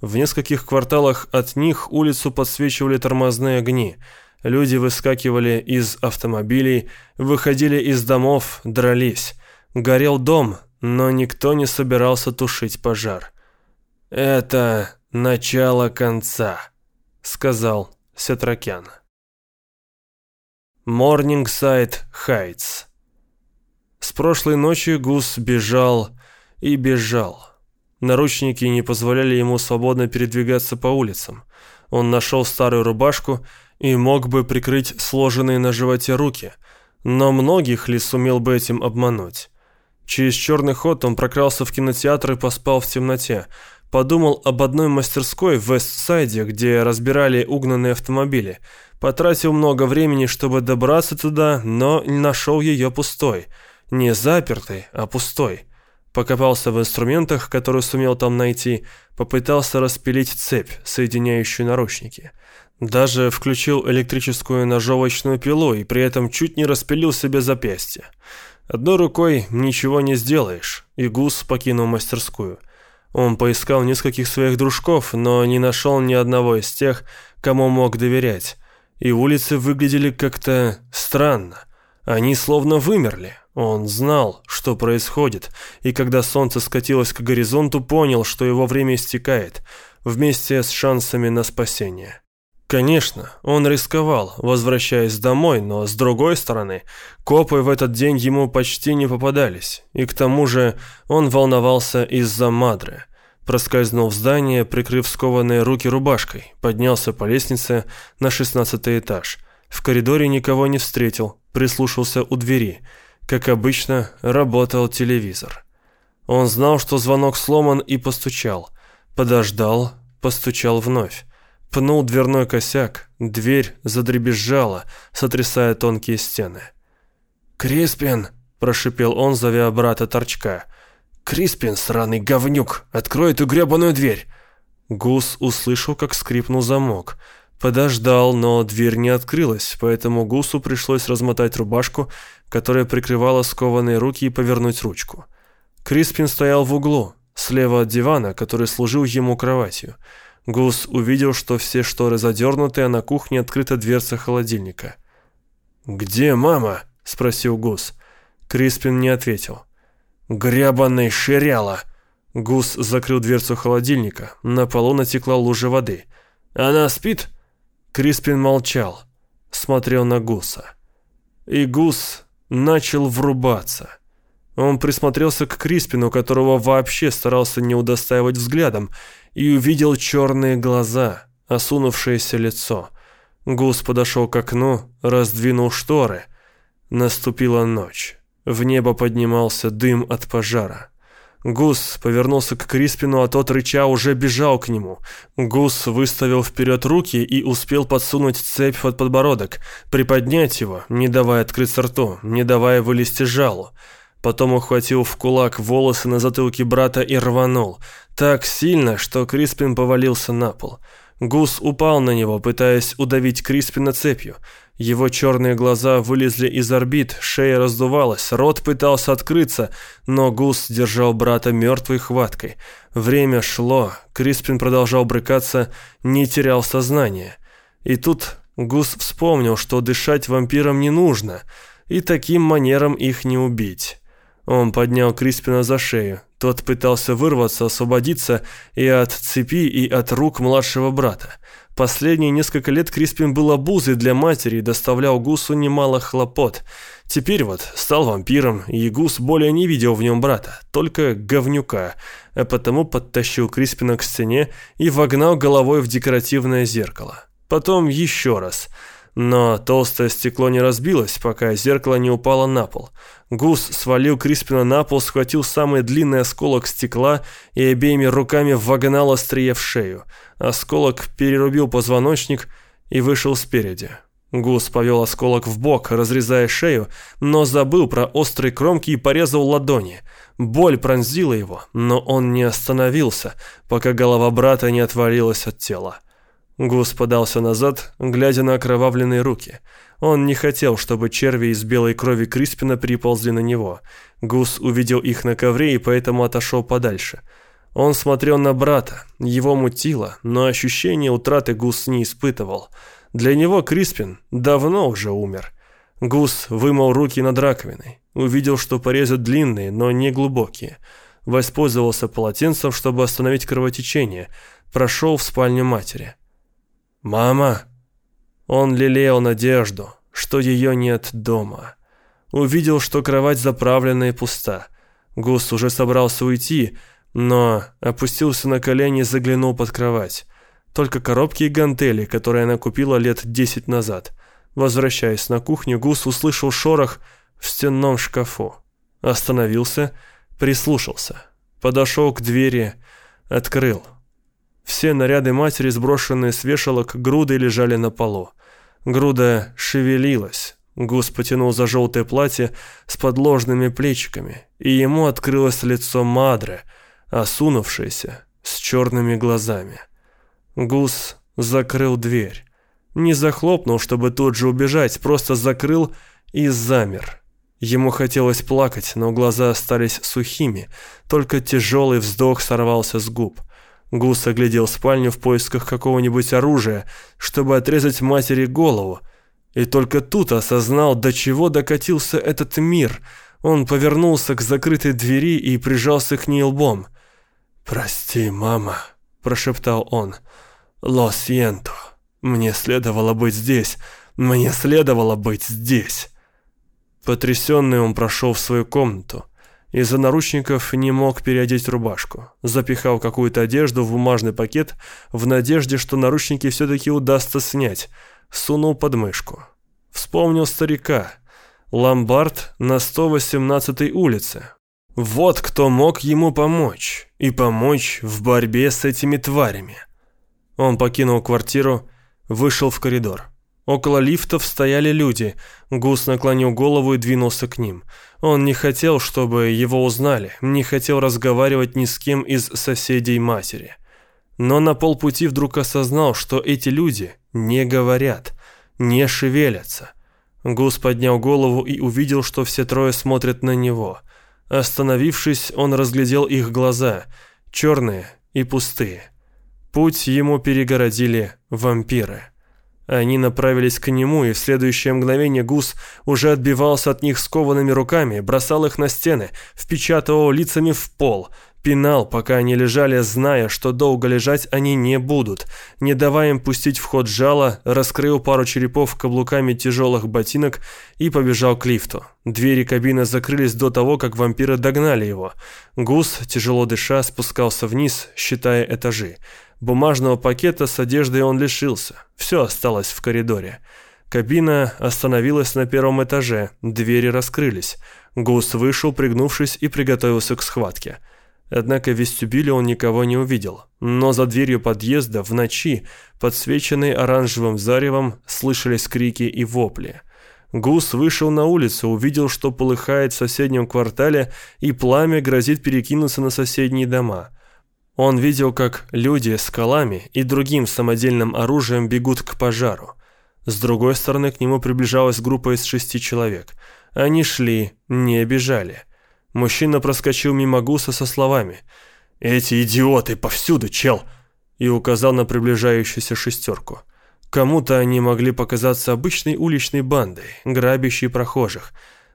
В нескольких кварталах от них улицу подсвечивали тормозные огни – Люди выскакивали из автомобилей, выходили из домов, дрались. Горел дом, но никто не собирался тушить пожар. «Это начало конца», — сказал Сетракян. Морнингсайд Хайтс. С прошлой ночи Гус бежал и бежал. Наручники не позволяли ему свободно передвигаться по улицам. Он нашел старую рубашку и мог бы прикрыть сложенные на животе руки, но многих ли сумел бы этим обмануть? Через черный ход он прокрался в кинотеатр и поспал в темноте. Подумал об одной мастерской в Вестсайде, где разбирали угнанные автомобили. Потратил много времени, чтобы добраться туда, но нашел ее пустой. Не запертой, а пустой. Покопался в инструментах, которые сумел там найти, попытался распилить цепь, соединяющую наручники. Даже включил электрическую ножовочную пилу и при этом чуть не распилил себе запястье. Одной рукой ничего не сделаешь, и Гус покинул мастерскую. Он поискал нескольких своих дружков, но не нашел ни одного из тех, кому мог доверять. И улицы выглядели как-то странно. Они словно вымерли. Он знал, что происходит, и когда солнце скатилось к горизонту, понял, что его время истекает, вместе с шансами на спасение. Конечно, он рисковал, возвращаясь домой, но с другой стороны, копы в этот день ему почти не попадались, и к тому же он волновался из-за Мадры. Проскользнул в здание, прикрыв скованные руки рубашкой, поднялся по лестнице на шестнадцатый этаж. В коридоре никого не встретил, прислушался у двери. Как обычно, работал телевизор. Он знал, что звонок сломан и постучал. Подождал, постучал вновь. Пнул дверной косяк, дверь задребезжала, сотрясая тонкие стены. «Криспин!» – прошипел он, зовя брата торчка. «Криспин, сраный говнюк, открой эту гребаную дверь!» Гус услышал, как скрипнул замок. Подождал, но дверь не открылась, поэтому Гусу пришлось размотать рубашку, которая прикрывала скованные руки, и повернуть ручку. Криспин стоял в углу, слева от дивана, который служил ему кроватью. Гус увидел, что все шторы задернуты, а на кухне открыта дверца холодильника. «Где мама?» – спросил Гус. Криспин не ответил. «Грябаный ширяла!» Гус закрыл дверцу холодильника. На полу натекла лужа воды. «Она спит?» Криспин молчал. Смотрел на Гуса. И Гус начал врубаться. Он присмотрелся к Криспину, которого вообще старался не удостаивать взглядом, и увидел черные глаза, осунувшееся лицо. Гус подошел к окну, раздвинул шторы. Наступила ночь. В небо поднимался дым от пожара. Гус повернулся к Криспину, а тот, рыча, уже бежал к нему. Гус выставил вперед руки и успел подсунуть цепь под подбородок, приподнять его, не давая открыться рту, не давая вылезти жалу. Потом ухватил в кулак волосы на затылке брата и рванул. Так сильно, что Криспин повалился на пол. Гус упал на него, пытаясь удавить Криспина цепью. Его черные глаза вылезли из орбит, шея раздувалась, рот пытался открыться, но Гус держал брата мертвой хваткой. Время шло, Криспин продолжал брыкаться, не терял сознание. И тут Гус вспомнил, что дышать вампирам не нужно, и таким манером их не убить. Он поднял Криспина за шею. Тот пытался вырваться, освободиться и от цепи, и от рук младшего брата. Последние несколько лет Криспин был обузой для матери и доставлял Гусу немало хлопот. Теперь вот стал вампиром, и Гус более не видел в нем брата, только говнюка, а потому подтащил Криспина к стене и вогнал головой в декоративное зеркало. Потом еще раз – но толстое стекло не разбилось, пока зеркало не упало на пол. Гус свалил Криспина на пол, схватил самый длинный осколок стекла и обеими руками вогнал острие в шею. Осколок перерубил позвоночник и вышел спереди. Гус повел осколок в бок, разрезая шею, но забыл про острые кромки и порезал ладони. Боль пронзила его, но он не остановился, пока голова брата не отвалилась от тела. Гус подался назад, глядя на окровавленные руки. Он не хотел, чтобы черви из белой крови Криспина приползли на него. Гус увидел их на ковре и поэтому отошел подальше. Он смотрел на брата, его мутило, но ощущение утраты Гус не испытывал. Для него Криспин давно уже умер. Гус вымыл руки над раковиной. Увидел, что порезы длинные, но не глубокие. Воспользовался полотенцем, чтобы остановить кровотечение. Прошел в спальню матери. «Мама!» Он лелеял надежду, что ее нет дома. Увидел, что кровать заправлена и пуста. Гус уже собрался уйти, но опустился на колени и заглянул под кровать. Только коробки и гантели, которые она купила лет десять назад. Возвращаясь на кухню, Гус услышал шорох в стенном шкафу. Остановился, прислушался. Подошел к двери, открыл. Все наряды матери, сброшенные с вешалок, грудой лежали на полу. Груда шевелилась. Гус потянул за желтое платье с подложными плечиками, и ему открылось лицо Мадре, осунувшееся, с черными глазами. Гус закрыл дверь. Не захлопнул, чтобы тут же убежать, просто закрыл и замер. Ему хотелось плакать, но глаза остались сухими, только тяжелый вздох сорвался с губ. Гус оглядел спальню в поисках какого-нибудь оружия, чтобы отрезать матери голову. И только тут осознал, до чего докатился этот мир. Он повернулся к закрытой двери и прижался к ней лбом. «Прости, мама», – прошептал он. «Ло сиенто. Мне следовало быть здесь. Мне следовало быть здесь». Потрясенный он прошел в свою комнату. Из-за наручников не мог переодеть рубашку. Запихал какую-то одежду в бумажный пакет в надежде, что наручники все-таки удастся снять. Сунул под мышку. Вспомнил старика. Ломбард на 118-й улице. Вот кто мог ему помочь. И помочь в борьбе с этими тварями. Он покинул квартиру, вышел в коридор. Около лифтов стояли люди. Гус наклонил голову и двинулся к ним. Он не хотел, чтобы его узнали, не хотел разговаривать ни с кем из соседей матери. Но на полпути вдруг осознал, что эти люди не говорят, не шевелятся. Гус поднял голову и увидел, что все трое смотрят на него. Остановившись, он разглядел их глаза, черные и пустые. Путь ему перегородили вампиры. Они направились к нему, и в следующее мгновение гус уже отбивался от них скованными руками, бросал их на стены, впечатывал лицами в пол, пинал, пока они лежали, зная, что долго лежать они не будут. Не давая им пустить в ход жало, раскрыл пару черепов каблуками тяжелых ботинок и побежал к лифту. Двери кабины закрылись до того, как вампиры догнали его. Гус, тяжело дыша, спускался вниз, считая этажи. Бумажного пакета с одеждой он лишился. Все осталось в коридоре. Кабина остановилась на первом этаже, двери раскрылись. Гус вышел, пригнувшись, и приготовился к схватке. Однако в вестибюле он никого не увидел. Но за дверью подъезда в ночи, подсвеченной оранжевым заревом, слышались крики и вопли. Гус вышел на улицу, увидел, что полыхает в соседнем квартале, и пламя грозит перекинуться на соседние дома – Он видел, как люди с колами и другим самодельным оружием бегут к пожару. С другой стороны к нему приближалась группа из шести человек. Они шли, не бежали. Мужчина проскочил мимо Гуса со словами «Эти идиоты повсюду, чел!» и указал на приближающуюся шестерку. Кому-то они могли показаться обычной уличной бандой, грабящей прохожих.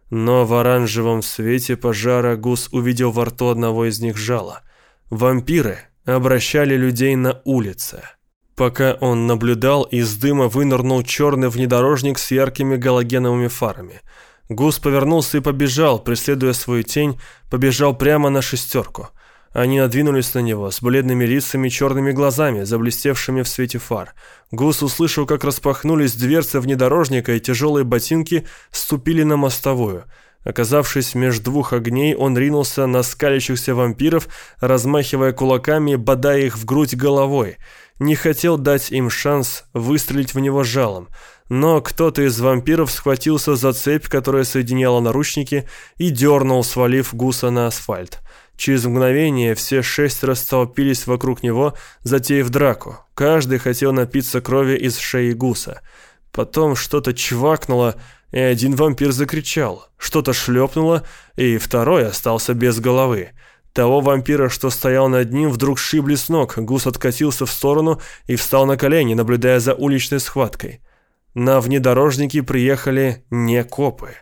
Но в оранжевом свете пожара Гус увидел во рту одного из них жало. Вампиры обращали людей на улице. Пока он наблюдал, из дыма вынырнул черный внедорожник с яркими галогеновыми фарами. Гус повернулся и побежал, преследуя свою тень, побежал прямо на шестерку. Они надвинулись на него с бледными лицами и черными глазами, заблестевшими в свете фар. Гус услышал, как распахнулись дверцы внедорожника, и тяжелые ботинки ступили на мостовую – Оказавшись между двух огней, он ринулся на скалящихся вампиров, размахивая кулаками бодая их в грудь головой. Не хотел дать им шанс выстрелить в него жалом. Но кто-то из вампиров схватился за цепь, которая соединяла наручники, и дернул, свалив гуса на асфальт. Через мгновение все шесть растолпились вокруг него, затеяв драку. Каждый хотел напиться крови из шеи гуса. Потом что-то чвакнуло, и один вампир закричал. Что-то шлепнуло, и второй остался без головы. Того вампира, что стоял над ним, вдруг шибли с ног. Гус откатился в сторону и встал на колени, наблюдая за уличной схваткой. На внедорожнике приехали не копы.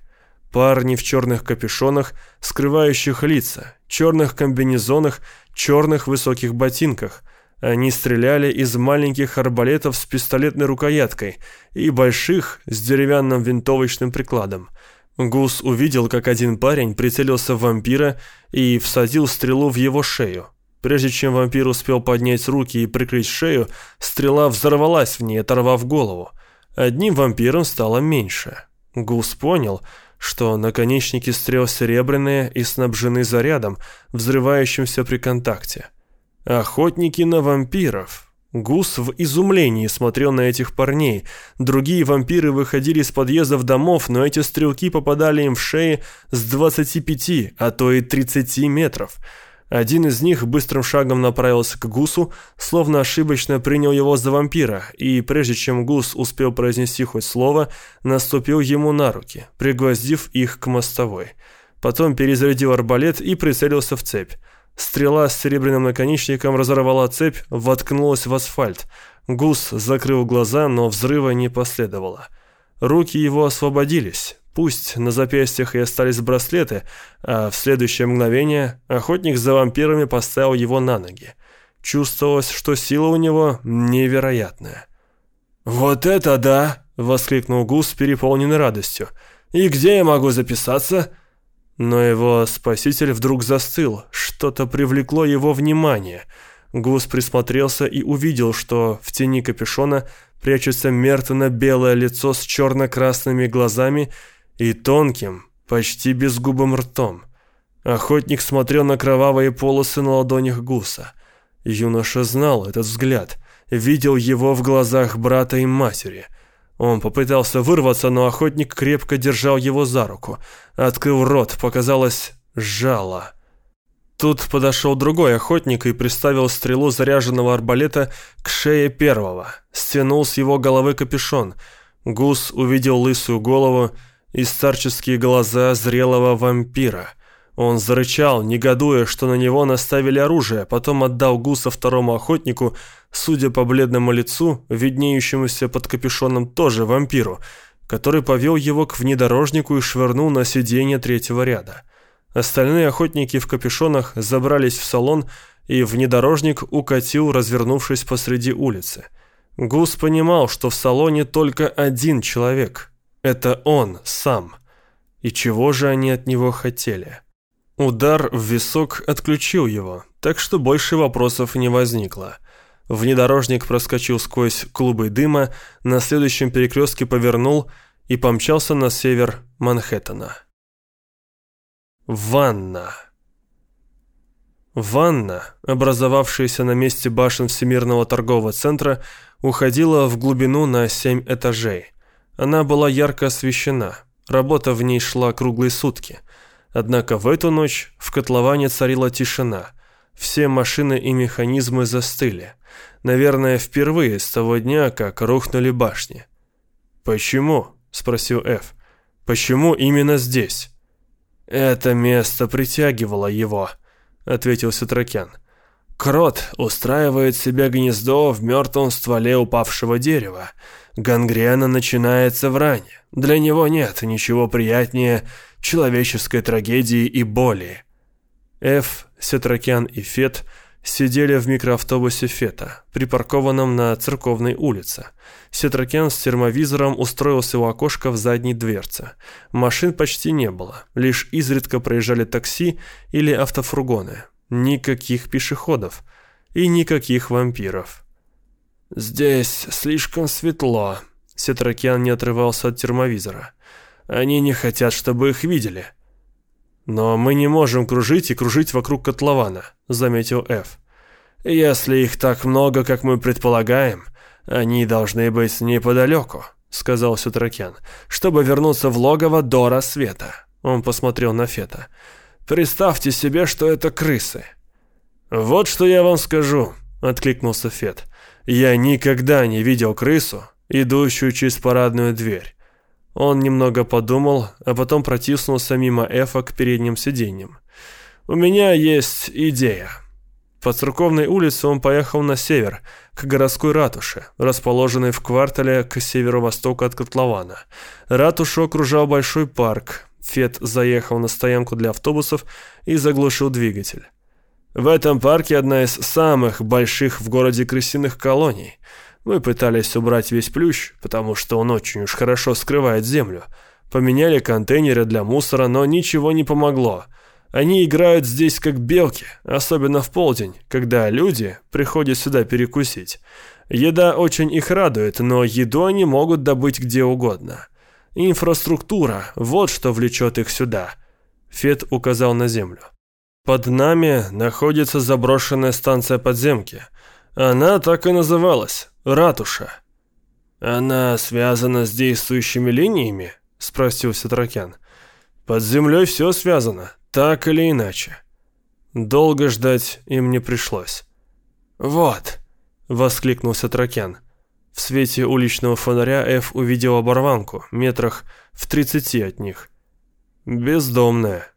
Парни в черных капюшонах, скрывающих лица, черных комбинезонах, черных высоких ботинках – они стреляли из маленьких арбалетов с пистолетной рукояткой и больших с деревянным винтовочным прикладом. Гус увидел, как один парень прицелился в вампира и всадил стрелу в его шею. Прежде чем вампир успел поднять руки и прикрыть шею, стрела взорвалась в ней, оторвав голову. Одним вампиром стало меньше. Гус понял, что наконечники стрел серебряные и снабжены зарядом, взрывающимся при контакте. Охотники на вампиров. Гус в изумлении смотрел на этих парней. Другие вампиры выходили из подъездов домов, но эти стрелки попадали им в шеи с 25, а то и 30 метров. Один из них быстрым шагом направился к Гусу, словно ошибочно принял его за вампира, и прежде чем Гус успел произнести хоть слово, наступил ему на руки, пригвоздив их к мостовой. Потом перезарядил арбалет и прицелился в цепь. Стрела с серебряным наконечником разорвала цепь, воткнулась в асфальт. Гус закрыл глаза, но взрыва не последовало. Руки его освободились. Пусть на запястьях и остались браслеты, а в следующее мгновение охотник за вампирами поставил его на ноги. Чувствовалось, что сила у него невероятная. «Вот это да!» — воскликнул Гус, переполненный радостью. «И где я могу записаться?» Но его спаситель вдруг застыл, что-то привлекло его внимание. Гус присмотрелся и увидел, что в тени капюшона прячется мертвенно-белое лицо с черно-красными глазами и тонким, почти безгубым ртом. Охотник смотрел на кровавые полосы на ладонях гуса. Юноша знал этот взгляд, видел его в глазах брата и матери – он попытался вырваться, но охотник крепко держал его за руку. Открыл рот, показалось жало. Тут подошел другой охотник и приставил стрелу заряженного арбалета к шее первого. Стянул с его головы капюшон. Гус увидел лысую голову и старческие глаза зрелого вампира – он зарычал, негодуя, что на него наставили оружие, потом отдал гуса второму охотнику, судя по бледному лицу, виднеющемуся под капюшоном тоже вампиру, который повел его к внедорожнику и швырнул на сиденье третьего ряда. Остальные охотники в капюшонах забрались в салон, и внедорожник укатил, развернувшись посреди улицы. Гус понимал, что в салоне только один человек. Это он сам. И чего же они от него хотели? Удар в висок отключил его, так что больше вопросов не возникло. Внедорожник проскочил сквозь клубы дыма, на следующем перекрестке повернул и помчался на север Манхэттена. Ванна. Ванна, образовавшаяся на месте башен Всемирного торгового центра, уходила в глубину на семь этажей. Она была ярко освещена, работа в ней шла круглые сутки – Однако в эту ночь в котловане царила тишина. Все машины и механизмы застыли. Наверное, впервые с того дня, как рухнули башни. «Почему?» – спросил Эф. «Почему именно здесь?» «Это место притягивало его», — ответил Сатракян. «Крот устраивает себе гнездо в мертвом стволе упавшего дерева. Гангрена начинается в ране. Для него нет ничего приятнее человеческой трагедии и боли». Эф, Сетракян и Фет — сидели в микроавтобусе Фета, припаркованном на церковной улице. Сетракен с термовизором устроился у окошка в задней дверце. Машин почти не было, лишь изредка проезжали такси или автофургоны. Никаких пешеходов и никаких вампиров. «Здесь слишком светло», — Сетракян не отрывался от термовизора. «Они не хотят, чтобы их видели». «Но мы не можем кружить и кружить вокруг котлована», — заметил Ф. «Если их так много, как мы предполагаем, они должны быть неподалеку», — сказал Сютракян, «чтобы вернуться в логово до рассвета». Он посмотрел на Фета. «Представьте себе, что это крысы». «Вот что я вам скажу», — откликнулся Фет. «Я никогда не видел крысу, идущую через парадную дверь. Он немного подумал, а потом протиснулся мимо Эфа к передним сиденьям. «У меня есть идея». По церковной улице он поехал на север, к городской ратуше, расположенной в квартале к северо-востоку от котлована. Ратушу окружал большой парк. Фет заехал на стоянку для автобусов и заглушил двигатель. В этом парке одна из самых больших в городе крысиных колоний – мы пытались убрать весь плющ, потому что он очень уж хорошо скрывает землю. Поменяли контейнеры для мусора, но ничего не помогло. Они играют здесь как белки, особенно в полдень, когда люди приходят сюда перекусить. Еда очень их радует, но еду они могут добыть где угодно. Инфраструктура – вот что влечет их сюда. Фет указал на землю. Под нами находится заброшенная станция подземки. Она так и называлась ратуша. Она связана с действующими линиями? Спросил Сатракян. Под землей все связано, так или иначе. Долго ждать им не пришлось. «Вот!» — воскликнул Сатракян. В свете уличного фонаря Эф увидел оборванку, метрах в тридцати от них. «Бездомная».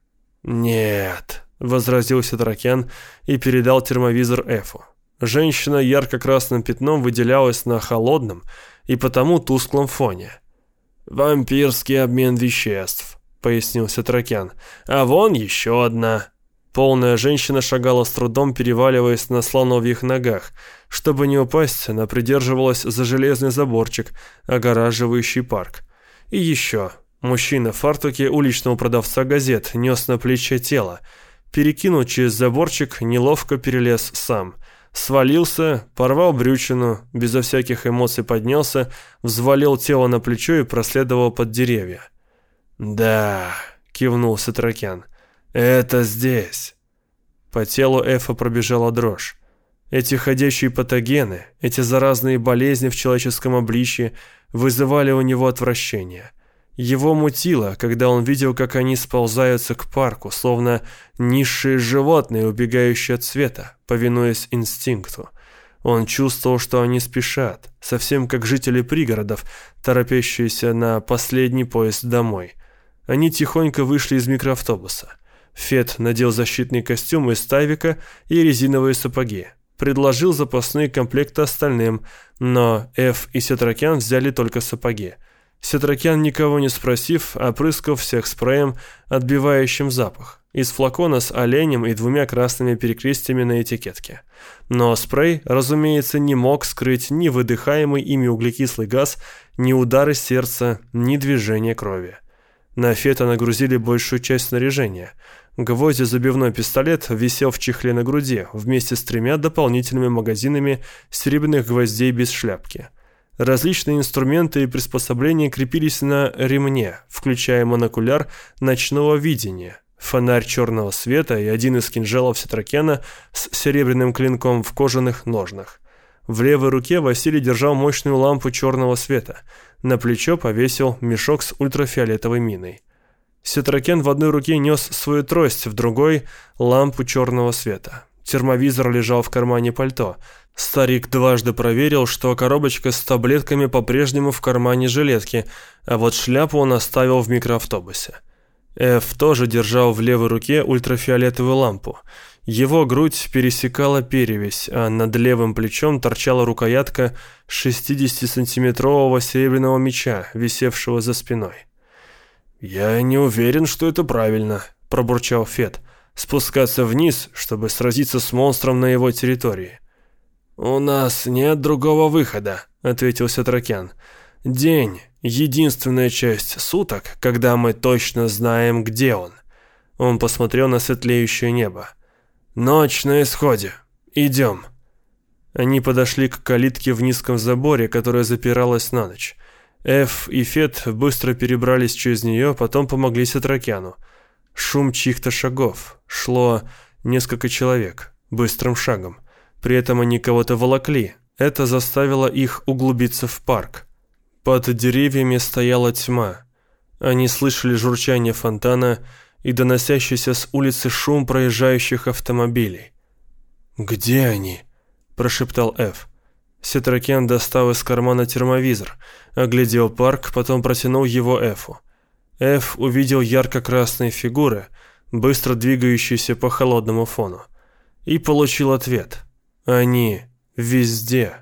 «Нет», — возразил Сатракян и передал термовизор Эфу. Женщина ярко-красным пятном выделялась на холодном и потому тусклом фоне. «Вампирский обмен веществ», — пояснил Сетракян. «А вон еще одна». Полная женщина шагала с трудом, переваливаясь на слоновьих ногах. Чтобы не упасть, она придерживалась за железный заборчик, огораживающий парк. И еще. Мужчина в фартуке уличного продавца газет нес на плече тело. Перекинул через заборчик, неловко перелез сам — Свалился, порвал брючину, безо всяких эмоций поднялся, взвалил тело на плечо и проследовал под деревья. «Да», — кивнул Сатракян, — «это здесь». По телу Эфа пробежала дрожь. Эти ходящие патогены, эти заразные болезни в человеческом обличье вызывали у него отвращение. Его мутило, когда он видел, как они сползаются к парку, словно низшие животные, убегающие от света, повинуясь инстинкту. Он чувствовал, что они спешат, совсем как жители пригородов, торопящиеся на последний поезд домой. Они тихонько вышли из микроавтобуса. Фет надел защитный костюм из тайвика и резиновые сапоги. Предложил запасные комплекты остальным, но Эф и Сетракян взяли только сапоги. Сетракян, никого не спросив, опрыскал всех спреем, отбивающим запах, из флакона с оленем и двумя красными перекрестиями на этикетке. Но спрей, разумеется, не мог скрыть ни выдыхаемый ими углекислый газ, ни удары сердца, ни движения крови. На Фета нагрузили большую часть снаряжения. Гвоздезабивной пистолет висел в чехле на груди, вместе с тремя дополнительными магазинами серебряных гвоздей без шляпки – Различные инструменты и приспособления крепились на ремне, включая монокуляр ночного видения, фонарь черного света и один из кинжалов Сетракена с серебряным клинком в кожаных ножнах. В левой руке Василий держал мощную лампу черного света. На плечо повесил мешок с ультрафиолетовой миной. Сетракен в одной руке нес свою трость, в другой – лампу черного света. Термовизор лежал в кармане пальто. Старик дважды проверил, что коробочка с таблетками по-прежнему в кармане жилетки, а вот шляпу он оставил в микроавтобусе. Эф тоже держал в левой руке ультрафиолетовую лампу. Его грудь пересекала перевязь, а над левым плечом торчала рукоятка 60-сантиметрового серебряного меча, висевшего за спиной. «Я не уверен, что это правильно», – пробурчал Фет. «Спускаться вниз, чтобы сразиться с монстром на его территории». «У нас нет другого выхода», — ответил Сатракян. «День — единственная часть суток, когда мы точно знаем, где он». Он посмотрел на светлеющее небо. «Ночь на исходе. Идем». Они подошли к калитке в низком заборе, которая запиралась на ночь. Эф и Фет быстро перебрались через нее, потом помогли Сатракяну. Шум чьих-то шагов. Шло несколько человек, быстрым шагом. При этом они кого-то волокли. Это заставило их углубиться в парк. Под деревьями стояла тьма. Они слышали журчание фонтана и доносящийся с улицы шум проезжающих автомобилей. «Где они?» – прошептал Эф. Сетракен достал из кармана термовизор, оглядел парк, потом протянул его Эфу. Эф увидел ярко-красные фигуры, быстро двигающиеся по холодному фону, и получил ответ – они везде.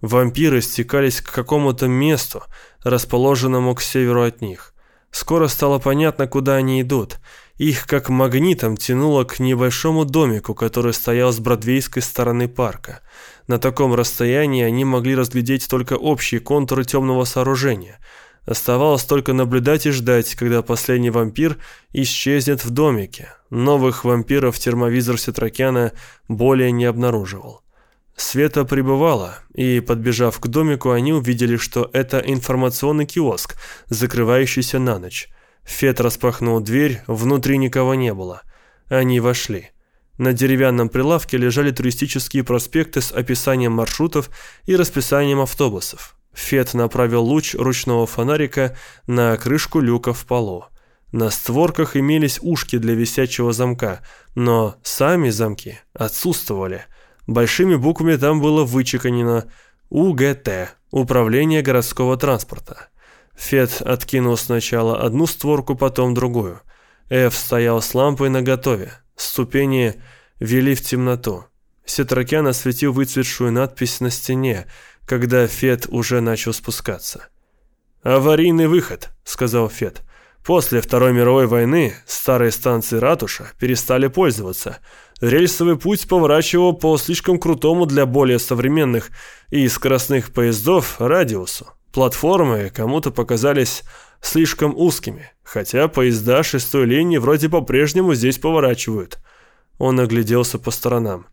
Вампиры стекались к какому-то месту, расположенному к северу от них. Скоро стало понятно, куда они идут. Их как магнитом тянуло к небольшому домику, который стоял с бродвейской стороны парка. На таком расстоянии они могли разглядеть только общие контуры темного сооружения. Оставалось только наблюдать и ждать, когда последний вампир исчезнет в домике. Новых вампиров термовизор Сетракяна более не обнаруживал. Света прибывала, и, подбежав к домику, они увидели, что это информационный киоск, закрывающийся на ночь. Фет распахнул дверь, внутри никого не было. Они вошли. На деревянном прилавке лежали туристические проспекты с описанием маршрутов и расписанием автобусов. Фет направил луч ручного фонарика на крышку люка в полу. На створках имелись ушки для висячего замка, но сами замки отсутствовали. Большими буквами там было вычеканено «УГТ» – Управление городского транспорта. Фет откинул сначала одну створку, потом другую. Эф стоял с лампой наготове. Ступени вели в темноту. Сетракян осветил выцветшую надпись на стене, когда Фет уже начал спускаться. «Аварийный выход», — сказал Фет. После Второй мировой войны старые станции ратуша перестали пользоваться. Рельсовый путь поворачивал по слишком крутому для более современных и скоростных поездов радиусу. Платформы кому-то показались слишком узкими, хотя поезда шестой линии вроде по-прежнему здесь поворачивают. Он огляделся по сторонам.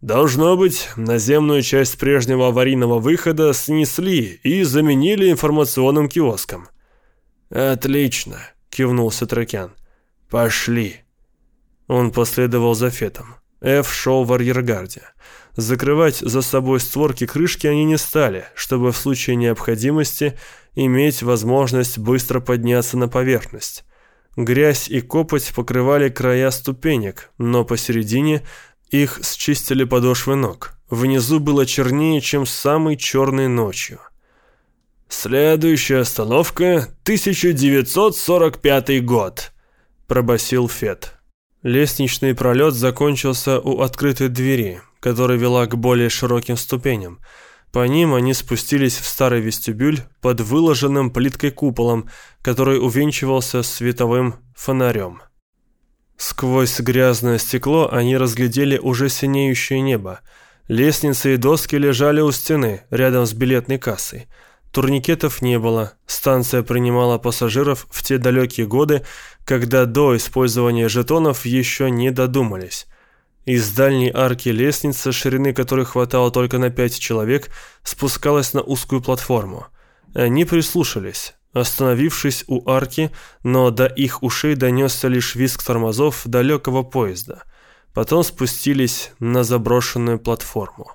Должно быть, наземную часть прежнего аварийного выхода снесли и заменили информационным киоском. Отлично кивнул Сатракян. «Пошли». Он последовал за Фетом. Эф шел в арьергарде. Закрывать за собой створки крышки они не стали, чтобы в случае необходимости иметь возможность быстро подняться на поверхность. Грязь и копоть покрывали края ступенек, но посередине их счистили подошвы ног. Внизу было чернее, чем самой черной ночью. «Следующая остановка — 1945 год», — пробасил Фет. Лестничный пролет закончился у открытой двери, которая вела к более широким ступеням. По ним они спустились в старый вестибюль под выложенным плиткой куполом, который увенчивался световым фонарем. Сквозь грязное стекло они разглядели уже синеющее небо. Лестницы и доски лежали у стены, рядом с билетной кассой. Турникетов не было. Станция принимала пассажиров в те далекие годы, когда до использования жетонов еще не додумались. Из дальней арки лестница, ширины которой хватало только на пять человек, спускалась на узкую платформу. Они прислушались, остановившись у арки, но до их ушей донесся лишь визг тормозов далекого поезда. Потом спустились на заброшенную платформу.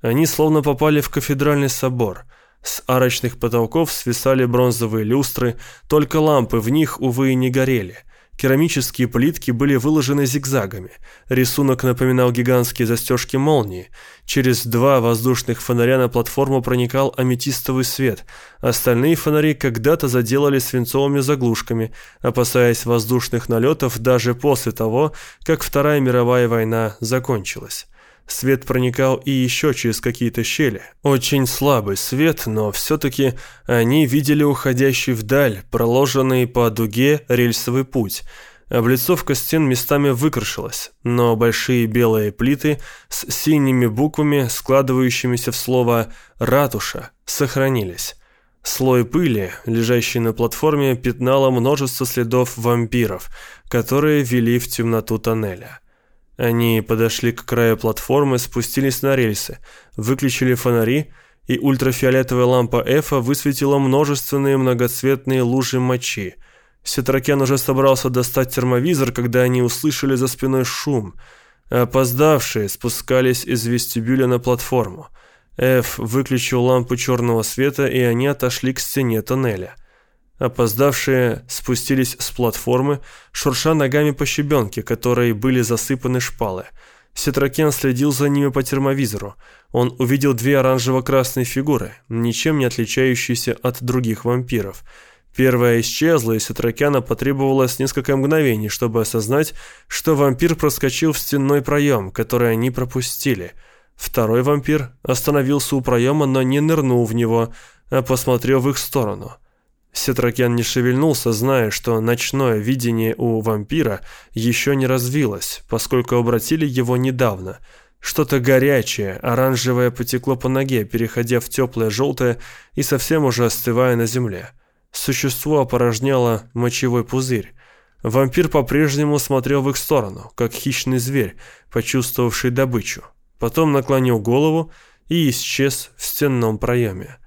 Они словно попали в кафедральный собор – с арочных потолков свисали бронзовые люстры, только лампы в них, увы, не горели. Керамические плитки были выложены зигзагами. Рисунок напоминал гигантские застежки молнии. Через два воздушных фонаря на платформу проникал аметистовый свет. Остальные фонари когда-то заделали свинцовыми заглушками, опасаясь воздушных налетов даже после того, как Вторая мировая война закончилась. Свет проникал и еще через какие-то щели. Очень слабый свет, но все-таки они видели уходящий вдаль, проложенный по дуге рельсовый путь. Облицовка стен местами выкрашилась, но большие белые плиты с синими буквами, складывающимися в слово «ратуша», сохранились. Слой пыли, лежащий на платформе, пятнало множество следов вампиров, которые вели в темноту тоннеля. Они подошли к краю платформы, спустились на рельсы, выключили фонари, и ультрафиолетовая лампа Эфа высветила множественные многоцветные лужи мочи. Сетракен уже собрался достать термовизор, когда они услышали за спиной шум. Опоздавшие спускались из вестибюля на платформу. Эф выключил лампу черного света, и они отошли к стене тоннеля. Опоздавшие спустились с платформы, шурша ногами по щебенке, которой были засыпаны шпалы. Сетракен следил за ними по термовизору. Он увидел две оранжево-красные фигуры, ничем не отличающиеся от других вампиров. Первая исчезла, и Сетракяна потребовалось несколько мгновений, чтобы осознать, что вампир проскочил в стенной проем, который они пропустили. Второй вампир остановился у проема, но не нырнул в него, а посмотрел в их сторону – Сетракен не шевельнулся, зная, что ночное видение у вампира еще не развилось, поскольку обратили его недавно. Что-то горячее, оранжевое потекло по ноге, переходя в теплое желтое и совсем уже остывая на земле. Существо опорожняло мочевой пузырь. Вампир по-прежнему смотрел в их сторону, как хищный зверь, почувствовавший добычу. Потом наклонил голову и исчез в стенном проеме.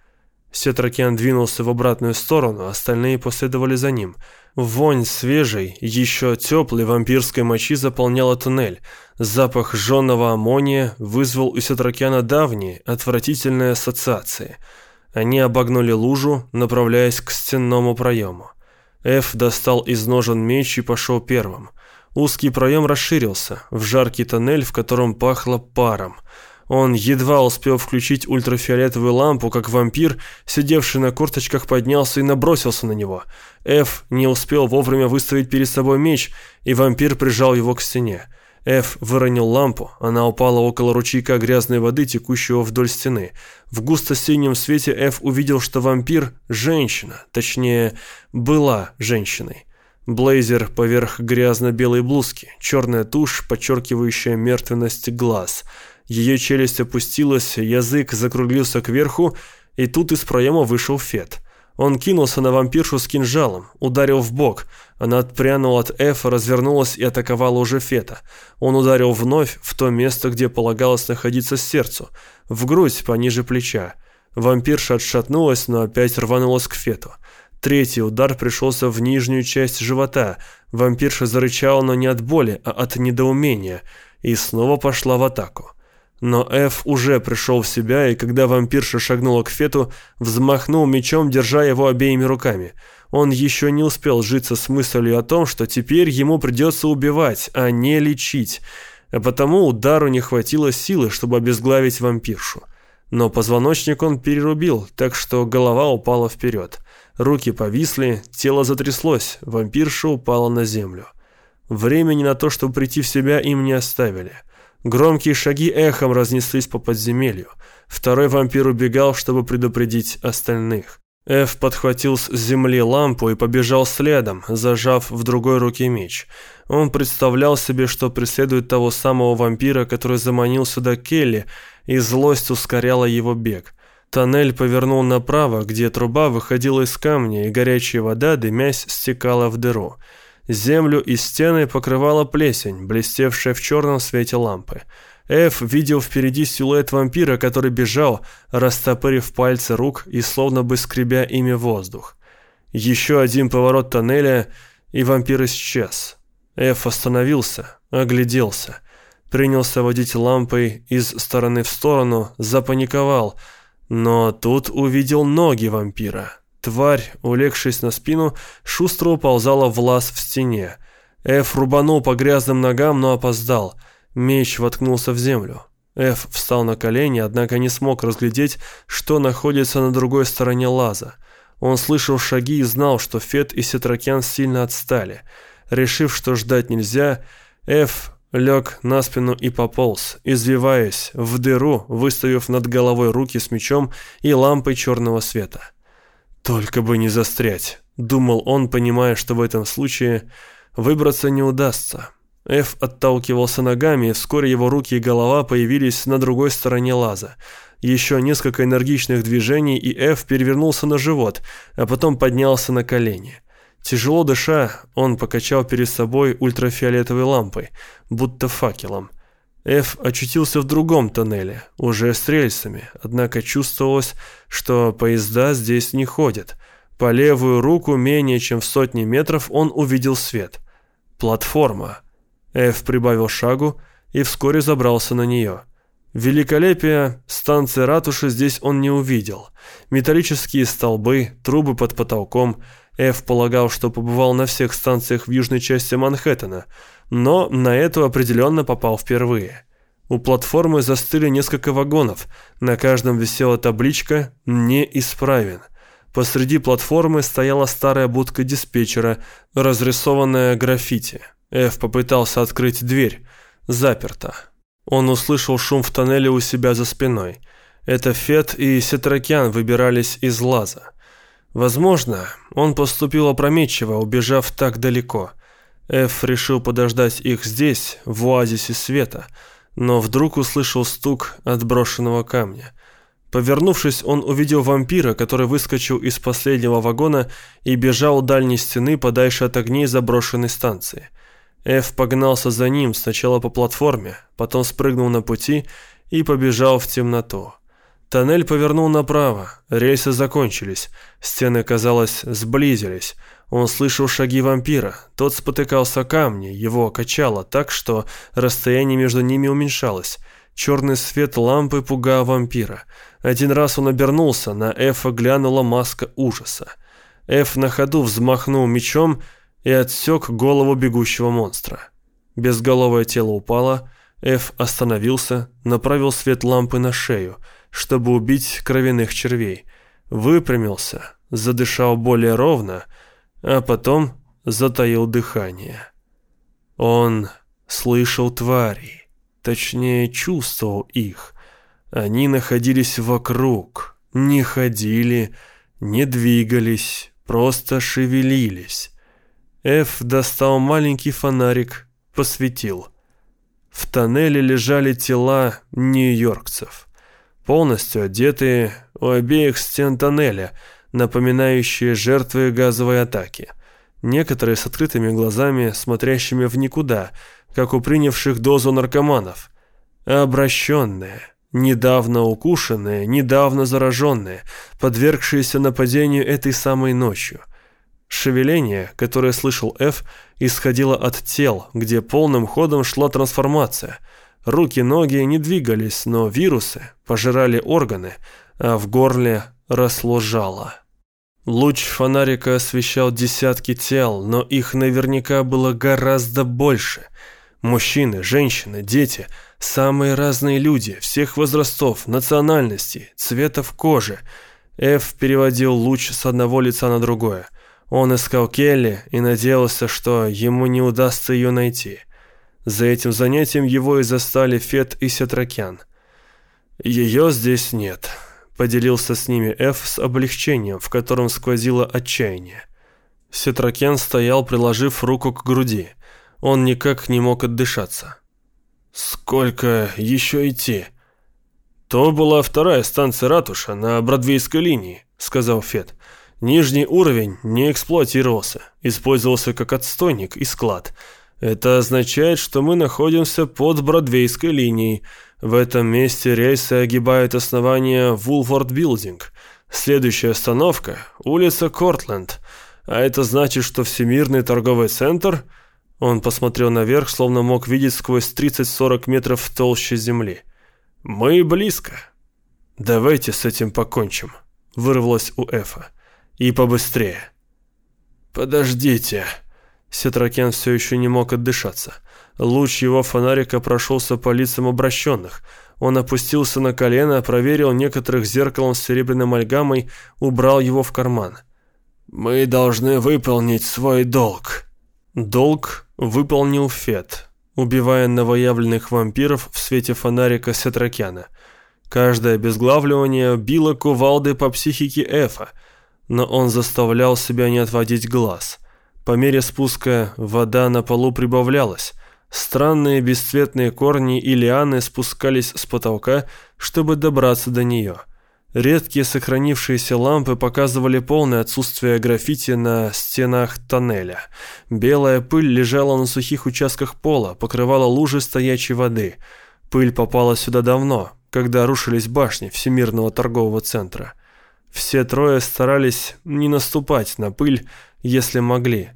Сетракиан двинулся в обратную сторону, остальные последовали за ним. Вонь свежей, еще теплой вампирской мочи заполняла туннель. Запах жженого аммония вызвал у Сетракиана давние, отвратительные ассоциации. Они обогнули лужу, направляясь к стенному проему. Эф достал из ножен меч и пошел первым. Узкий проем расширился, в жаркий тоннель, в котором пахло паром – он едва успел включить ультрафиолетовую лампу, как вампир, сидевший на корточках, поднялся и набросился на него. Эф не успел вовремя выставить перед собой меч, и вампир прижал его к стене. Эф выронил лампу, она упала около ручейка грязной воды, текущего вдоль стены. В густо-синем свете Эф увидел, что вампир – женщина, точнее, была женщиной. Блейзер поверх грязно-белой блузки, черная тушь, подчеркивающая мертвенность глаз – ее челюсть опустилась, язык закруглился кверху, и тут из проема вышел Фет. Он кинулся на вампиршу с кинжалом, ударил в бок. Она отпрянула от Эфа, развернулась и атаковала уже Фета. Он ударил вновь в то место, где полагалось находиться сердцу, в грудь пониже плеча. Вампирша отшатнулась, но опять рванулась к Фету. Третий удар пришелся в нижнюю часть живота. Вампирша зарычала, но не от боли, а от недоумения, и снова пошла в атаку. Но Эф уже пришел в себя, и когда вампирша шагнула к Фету, взмахнул мечом, держа его обеими руками. Он еще не успел житься с мыслью о том, что теперь ему придется убивать, а не лечить, а потому удару не хватило силы, чтобы обезглавить вампиршу. Но позвоночник он перерубил, так что голова упала вперед. Руки повисли, тело затряслось, вампирша упала на землю. Времени на то, чтобы прийти в себя, им не оставили – Громкие шаги эхом разнеслись по подземелью. Второй вампир убегал, чтобы предупредить остальных. Эф подхватил с земли лампу и побежал следом, зажав в другой руке меч. Он представлял себе, что преследует того самого вампира, который заманил сюда Келли, и злость ускоряла его бег. Тоннель повернул направо, где труба выходила из камня, и горячая вода, дымясь, стекала в дыру. Землю и стены покрывала плесень, блестевшая в черном свете лампы. Эф видел впереди силуэт вампира, который бежал, растопырив пальцы рук и словно бы скребя ими воздух. Еще один поворот тоннеля, и вампир исчез. Эф остановился, огляделся, принялся водить лампой из стороны в сторону, запаниковал, но тут увидел ноги вампира. Тварь, улегшись на спину, шустро уползала в лаз в стене. Эф рубанул по грязным ногам, но опоздал. Меч воткнулся в землю. Эф встал на колени, однако не смог разглядеть, что находится на другой стороне лаза. Он слышал шаги и знал, что Фет и Сетракян сильно отстали. Решив, что ждать нельзя, Эф лег на спину и пополз, извиваясь в дыру, выставив над головой руки с мечом и лампой черного света. «Только бы не застрять», — думал он, понимая, что в этом случае выбраться не удастся. Эф отталкивался ногами, и вскоре его руки и голова появились на другой стороне лаза. Еще несколько энергичных движений, и Эф перевернулся на живот, а потом поднялся на колени. Тяжело дыша, он покачал перед собой ультрафиолетовой лампой, будто факелом. Эф очутился в другом тоннеле, уже с рельсами, однако чувствовалось, что поезда здесь не ходят. По левую руку менее чем в сотни метров он увидел свет. Платформа. Эф прибавил шагу и вскоре забрался на нее. Великолепие станции ратуши здесь он не увидел. Металлические столбы, трубы под потолком. Эф полагал, что побывал на всех станциях в южной части Манхэттена, но на эту определенно попал впервые. У платформы застыли несколько вагонов, на каждом висела табличка «Неисправен». Посреди платформы стояла старая будка диспетчера, разрисованная граффити. Эф попытался открыть дверь. Заперто. Он услышал шум в тоннеле у себя за спиной. Это Фет и Сетракян выбирались из лаза. Возможно, он поступил опрометчиво, убежав так далеко. Эф решил подождать их здесь, в оазисе света, но вдруг услышал стук отброшенного камня. Повернувшись, он увидел вампира, который выскочил из последнего вагона и бежал у дальней стены подальше от огней заброшенной станции. Эф погнался за ним сначала по платформе, потом спрыгнул на пути и побежал в темноту. Тоннель повернул направо, рельсы закончились, стены, казалось, сблизились. Он слышал шаги вампира, тот спотыкался о камни, его качало так, что расстояние между ними уменьшалось. Черный свет лампы пугал вампира. Один раз он обернулся, на Эфа глянула маска ужаса. Эф на ходу взмахнул мечом и отсек голову бегущего монстра. Безголовое тело упало, Эф остановился, направил свет лампы на шею, чтобы убить кровяных червей, выпрямился, задышал более ровно, а потом затаил дыхание. Он слышал тварей, точнее чувствовал их. Они находились вокруг, не ходили, не двигались, просто шевелились. Эф достал маленький фонарик, посветил. В тоннеле лежали тела нью-йоркцев, полностью одетые у обеих стен тоннеля, напоминающие жертвы газовой атаки. Некоторые с открытыми глазами, смотрящими в никуда, как у принявших дозу наркоманов. Обращенные, недавно укушенные, недавно зараженные, подвергшиеся нападению этой самой ночью – Шевеление, которое слышал Ф, исходило от тел, где полным ходом шла трансформация. Руки-ноги не двигались, но вирусы пожирали органы, а в горле росло жало. Луч фонарика освещал десятки тел, но их наверняка было гораздо больше. Мужчины, женщины, дети, самые разные люди, всех возрастов, национальностей, цветов кожи. Ф переводил луч с одного лица на другое – он искал Келли и надеялся, что ему не удастся ее найти. За этим занятием его и застали Фет и Сетракян. «Ее здесь нет», — поделился с ними Эф с облегчением, в котором сквозило отчаяние. Сетракян стоял, приложив руку к груди. Он никак не мог отдышаться. «Сколько еще идти?» «То была вторая станция ратуша на Бродвейской линии», — сказал Фет. Нижний уровень не эксплуатировался, использовался как отстойник и склад. Это означает, что мы находимся под Бродвейской линией. В этом месте рейсы огибают основание Вулфорд Билдинг. Следующая остановка – улица Кортленд. А это значит, что Всемирный торговый центр... Он посмотрел наверх, словно мог видеть сквозь 30-40 метров толще земли. «Мы близко». «Давайте с этим покончим», – вырвалось у Эфа. И побыстрее. «Подождите». Сетракен все еще не мог отдышаться. Луч его фонарика прошелся по лицам обращенных. Он опустился на колено, проверил некоторых зеркалом с серебряной амальгамой, убрал его в карман. «Мы должны выполнить свой долг». Долг выполнил Фет, убивая новоявленных вампиров в свете фонарика Сетракяна. Каждое обезглавливание било кувалды по психике Эфа, но он заставлял себя не отводить глаз. По мере спуска вода на полу прибавлялась. Странные бесцветные корни и лианы спускались с потолка, чтобы добраться до нее. Редкие сохранившиеся лампы показывали полное отсутствие граффити на стенах тоннеля. Белая пыль лежала на сухих участках пола, покрывала лужи стоячей воды. Пыль попала сюда давно, когда рушились башни Всемирного торгового центра. Все трое старались не наступать на пыль, если могли.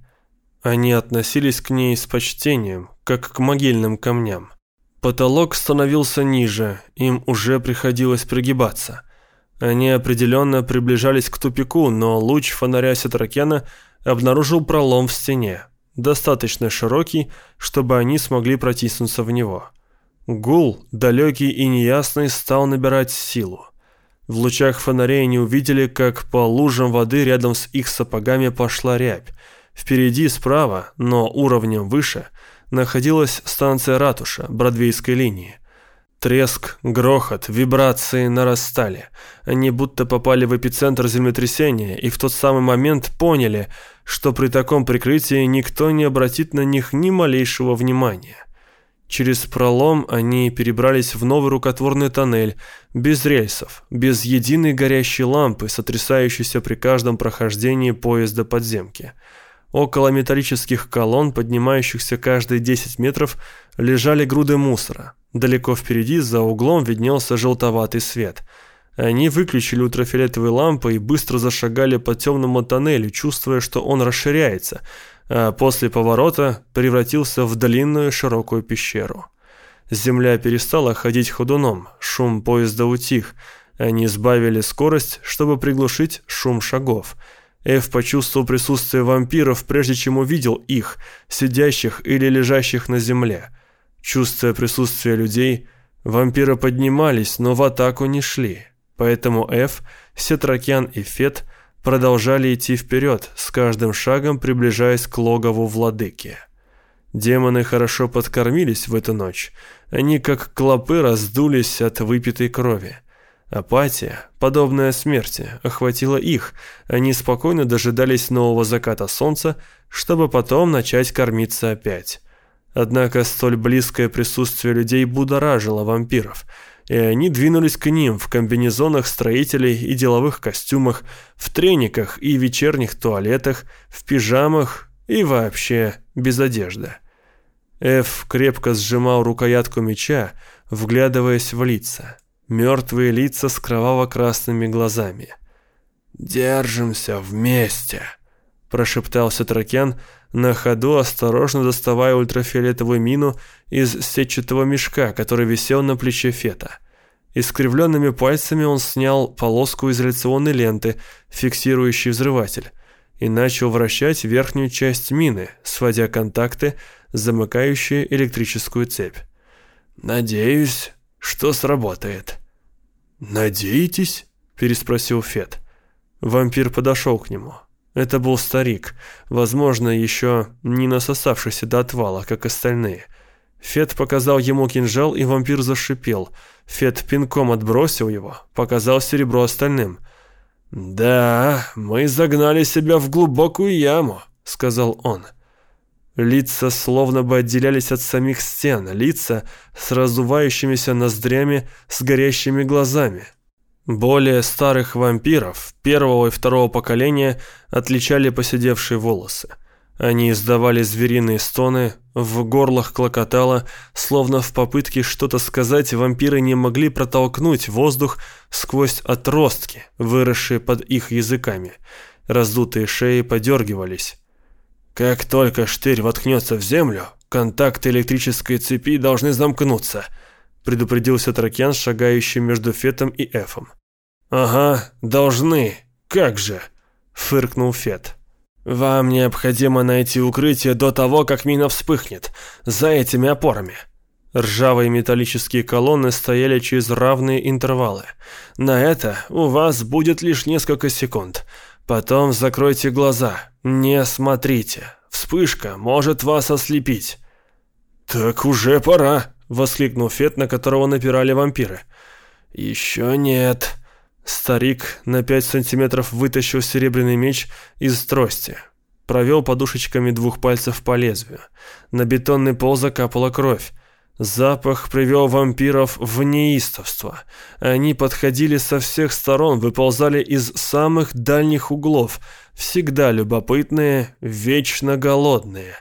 Они относились к ней с почтением, как к могильным камням. Потолок становился ниже, им уже приходилось пригибаться. Они определенно приближались к тупику, но луч фонаря Сетракена обнаружил пролом в стене, достаточно широкий, чтобы они смогли протиснуться в него. Гул, далекий и неясный, стал набирать силу. В лучах фонарей они увидели, как по лужам воды рядом с их сапогами пошла рябь. Впереди, справа, но уровнем выше, находилась станция ратуша Бродвейской линии. Треск, грохот, вибрации нарастали. Они будто попали в эпицентр землетрясения и в тот самый момент поняли, что при таком прикрытии никто не обратит на них ни малейшего внимания. Через пролом они перебрались в новый рукотворный тоннель, без рельсов, без единой горящей лампы, сотрясающейся при каждом прохождении поезда подземки. Около металлических колонн, поднимающихся каждые 10 метров, лежали груды мусора. Далеко впереди, за углом, виднелся желтоватый свет. Они выключили ультрафиолетовые лампы и быстро зашагали по темному тоннелю, чувствуя, что он расширяется – а после поворота превратился в длинную широкую пещеру. Земля перестала ходить ходуном, шум поезда утих, они сбавили скорость, чтобы приглушить шум шагов. Эв почувствовал присутствие вампиров, прежде чем увидел их, сидящих или лежащих на земле. Чувствуя присутствие людей, вампиры поднимались, но в атаку не шли. Поэтому Эв, Сетракян и Фет – продолжали идти вперед, с каждым шагом приближаясь к логову владыки. Демоны хорошо подкормились в эту ночь. Они как клопы раздулись от выпитой крови. Апатия, подобная смерти, охватила их. Они спокойно дожидались нового заката солнца, чтобы потом начать кормиться опять. Однако столь близкое присутствие людей будоражило вампиров – и они двинулись к ним в комбинезонах строителей и деловых костюмах, в трениках и вечерних туалетах, в пижамах и вообще без одежды. Эф крепко сжимал рукоятку меча, вглядываясь в лица. Мертвые лица с кроваво-красными глазами. «Держимся вместе», – прошептал Сатракян, на ходу осторожно доставая ультрафиолетовую мину из сетчатого мешка, который висел на плече Фета. Искривленными пальцами он снял полоску изоляционной ленты, фиксирующей взрыватель, и начал вращать верхнюю часть мины, сводя контакты, замыкающие электрическую цепь. «Надеюсь, что сработает». «Надеетесь?» – переспросил Фет. Вампир подошел к нему. Это был старик, возможно, еще не насосавшийся до отвала, как остальные. Фет показал ему кинжал, и вампир зашипел. Фет пинком отбросил его, показал серебро остальным. «Да, мы загнали себя в глубокую яму», — сказал он. Лица словно бы отделялись от самих стен, лица с раздувающимися ноздрями, с горящими глазами. Более старых вампиров первого и второго поколения отличали поседевшие волосы. Они издавали звериные стоны, в горлах клокотало, словно в попытке что-то сказать вампиры не могли протолкнуть воздух сквозь отростки, выросшие под их языками. Раздутые шеи подергивались. Как только штырь воткнется в землю, контакты электрической цепи должны замкнуться – предупредился Тракян, шагающий между Фетом и Эфом. «Ага, должны. Как же?» – фыркнул Фет. «Вам необходимо найти укрытие до того, как мина вспыхнет, за этими опорами». Ржавые металлические колонны стояли через равные интервалы. На это у вас будет лишь несколько секунд. Потом закройте глаза, не смотрите. Вспышка может вас ослепить. «Так уже пора», — воскликнул Фет, на которого напирали вампиры. «Еще нет». Старик на пять сантиметров вытащил серебряный меч из трости. Провел подушечками двух пальцев по лезвию. На бетонный пол закапала кровь. Запах привел вампиров в неистовство. Они подходили со всех сторон, выползали из самых дальних углов, всегда любопытные, вечно голодные.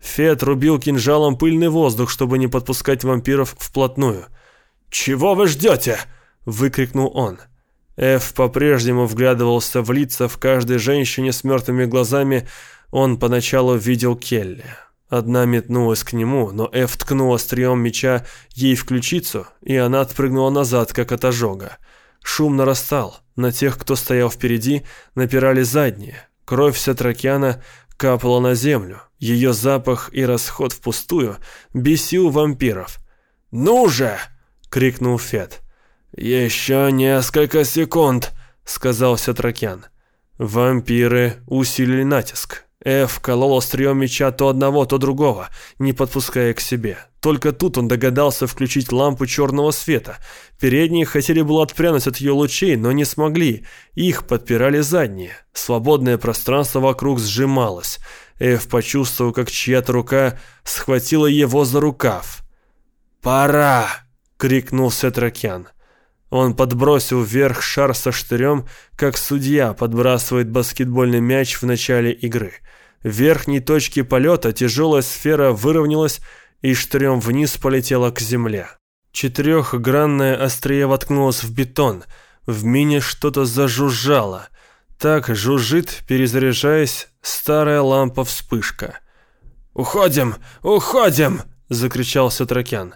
Фет рубил кинжалом пыльный воздух, чтобы не подпускать вампиров вплотную. «Чего вы ждете?» — выкрикнул он. Эф по-прежнему вглядывался в лица в каждой женщине с мертвыми глазами. Он поначалу видел Келли. Одна метнулась к нему, но Эф ткнул острием меча ей в ключицу, и она отпрыгнула назад, как от ожога. Шум нарастал. На тех, кто стоял впереди, напирали задние. Кровь Сатракяна капала на землю. Ее запах и расход впустую бесил вампиров. «Ну же!» — крикнул Фет. «Еще несколько секунд!» — сказал Сатракян. Вампиры усилили натиск. Эф колол острием меча то одного, то другого, не подпуская к себе. Только тут он догадался включить лампу черного света. Передние хотели было отпрянуть от ее лучей, но не смогли. Их подпирали задние. Свободное пространство вокруг сжималось. Эф почувствовал, как чья-то рука схватила его за рукав. «Пора!» — крикнул Сетракян. Он подбросил вверх шар со штырем, как судья подбрасывает баскетбольный мяч в начале игры. В верхней точке полета тяжелая сфера выровнялась и штырем вниз полетела к земле. Четырехгранное острие воткнулось в бетон. В мине что-то зажужжало. Так жужжит, перезаряжаясь, старая лампа-вспышка. «Уходим! Уходим!» — закричал Сатракян.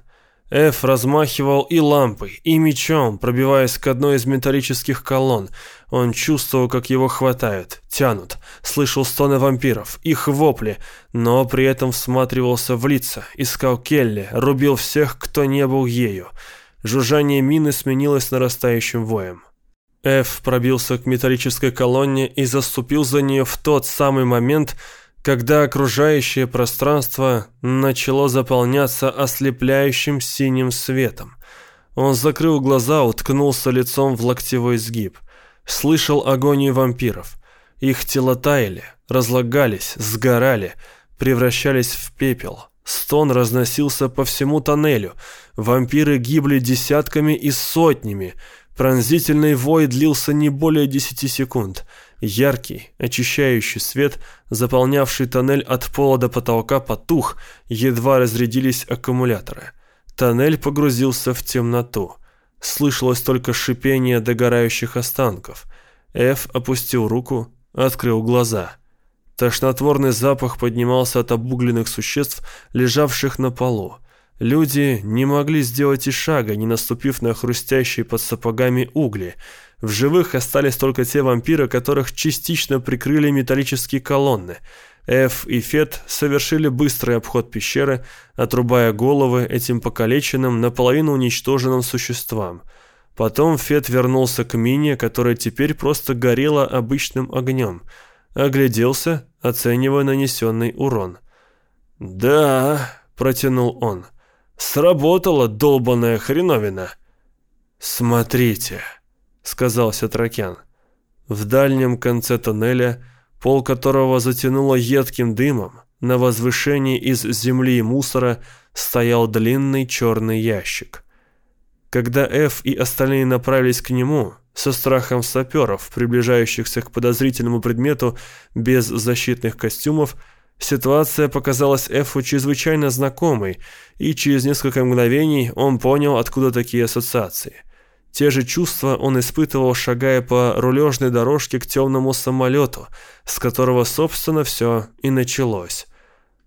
Эф размахивал и лампой, и мечом, пробиваясь к одной из металлических колонн. Он чувствовал, как его хватают, тянут, слышал стоны вампиров, их вопли, но при этом всматривался в лица, искал Келли, рубил всех, кто не был ею. Жужжание мины сменилось нарастающим воем. Эф пробился к металлической колонне и заступил за нее в тот самый момент, когда окружающее пространство начало заполняться ослепляющим синим светом. Он закрыл глаза, уткнулся лицом в локтевой сгиб. Слышал агонию вампиров. Их тела таяли, разлагались, сгорали, превращались в пепел. Стон разносился по всему тоннелю. Вампиры гибли десятками и сотнями. Пронзительный вой длился не более десяти секунд. Яркий, очищающий свет, заполнявший тоннель от пола до потолка, потух, едва разрядились аккумуляторы. Тоннель погрузился в темноту. Слышалось только шипение догорающих останков. Эф опустил руку, открыл глаза. Тошнотворный запах поднимался от обугленных существ, лежавших на полу. Люди не могли сделать и шага, не наступив на хрустящие под сапогами угли. В живых остались только те вампиры, которых частично прикрыли металлические колонны. Эф и Фет совершили быстрый обход пещеры, отрубая головы этим покалеченным, наполовину уничтоженным существам. Потом Фет вернулся к мине, которая теперь просто горела обычным огнем. Огляделся, оценивая нанесенный урон. «Да», — протянул он, — «сработала долбаная хреновина». «Смотрите», — сказал Сетракян. В дальнем конце тоннеля, пол которого затянуло едким дымом, на возвышении из земли и мусора стоял длинный черный ящик. Когда Эф и остальные направились к нему, со страхом саперов, приближающихся к подозрительному предмету без защитных костюмов, ситуация показалась Эфу чрезвычайно знакомой, и через несколько мгновений он понял, откуда такие ассоциации – те же чувства он испытывал, шагая по рулежной дорожке к темному самолету, с которого, собственно, все и началось.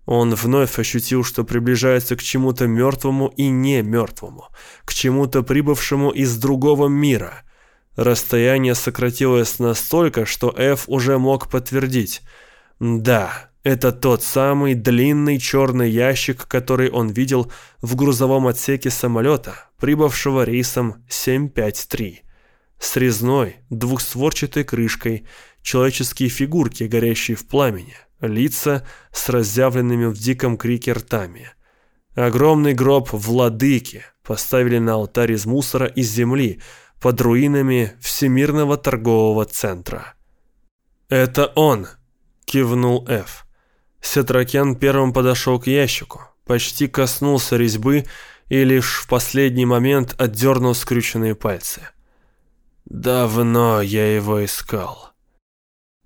Он вновь ощутил, что приближается к чему-то мертвому и не мертвому, к чему-то прибывшему из другого мира. Расстояние сократилось настолько, что Эф уже мог подтвердить. Да, это тот самый длинный черный ящик, который он видел в грузовом отсеке самолета, прибывшего рейсом 753. С резной, двухстворчатой крышкой, человеческие фигурки, горящие в пламени, лица с разъявленными в диком крике ртами. Огромный гроб владыки поставили на алтарь из мусора и земли под руинами Всемирного торгового центра. «Это он!» – кивнул Эф. Сетракян первым подошел к ящику, почти коснулся резьбы и лишь в последний момент отдернул скрюченные пальцы. «Давно я его искал».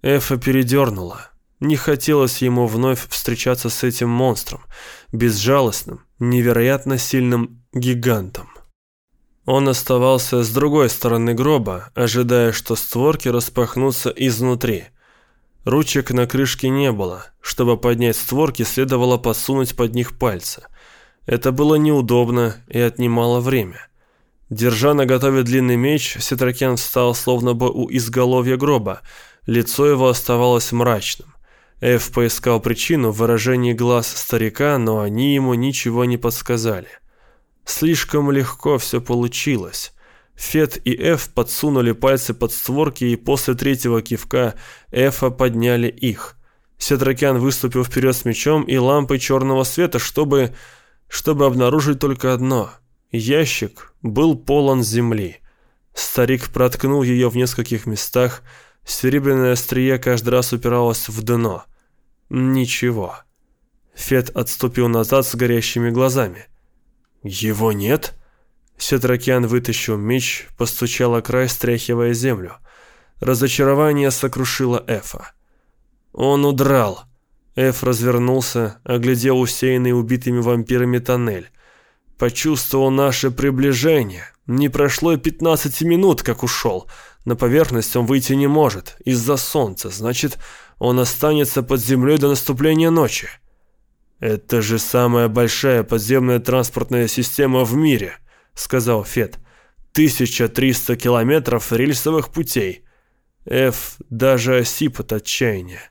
Эфа передернула. Не хотелось ему вновь встречаться с этим монстром, безжалостным, невероятно сильным гигантом. Он оставался с другой стороны гроба, ожидая, что створки распахнутся изнутри – Ручек на крышке не было. Чтобы поднять створки, следовало подсунуть под них пальцы. Это было неудобно и отнимало время. Держа на готове длинный меч, Сетракен встал словно бы у изголовья гроба. Лицо его оставалось мрачным. Эф поискал причину в выражении глаз старика, но они ему ничего не подсказали. Слишком легко все получилось. Фет и Эф подсунули пальцы под створки, и после третьего кивка Эфа подняли их. Сетракян выступил вперед с мечом и лампой черного света, чтобы... чтобы обнаружить только одно. Ящик был полон земли. Старик проткнул ее в нескольких местах, серебряное острие каждый раз упиралось в дно. Ничего. Фет отступил назад с горящими глазами. «Его нет?» Сетракян вытащил меч, постучал о край, стряхивая землю. Разочарование сокрушило Эфа. Он удрал. Эф развернулся, оглядел усеянный убитыми вампирами тоннель. Почувствовал наше приближение. Не прошло и пятнадцати минут, как ушел. На поверхность он выйти не может, из-за солнца. Значит, он останется под землей до наступления ночи. Это же самая большая подземная транспортная система в мире –— сказал Фет. «1300 километров рельсовых путей». Эф даже осип от отчаяния.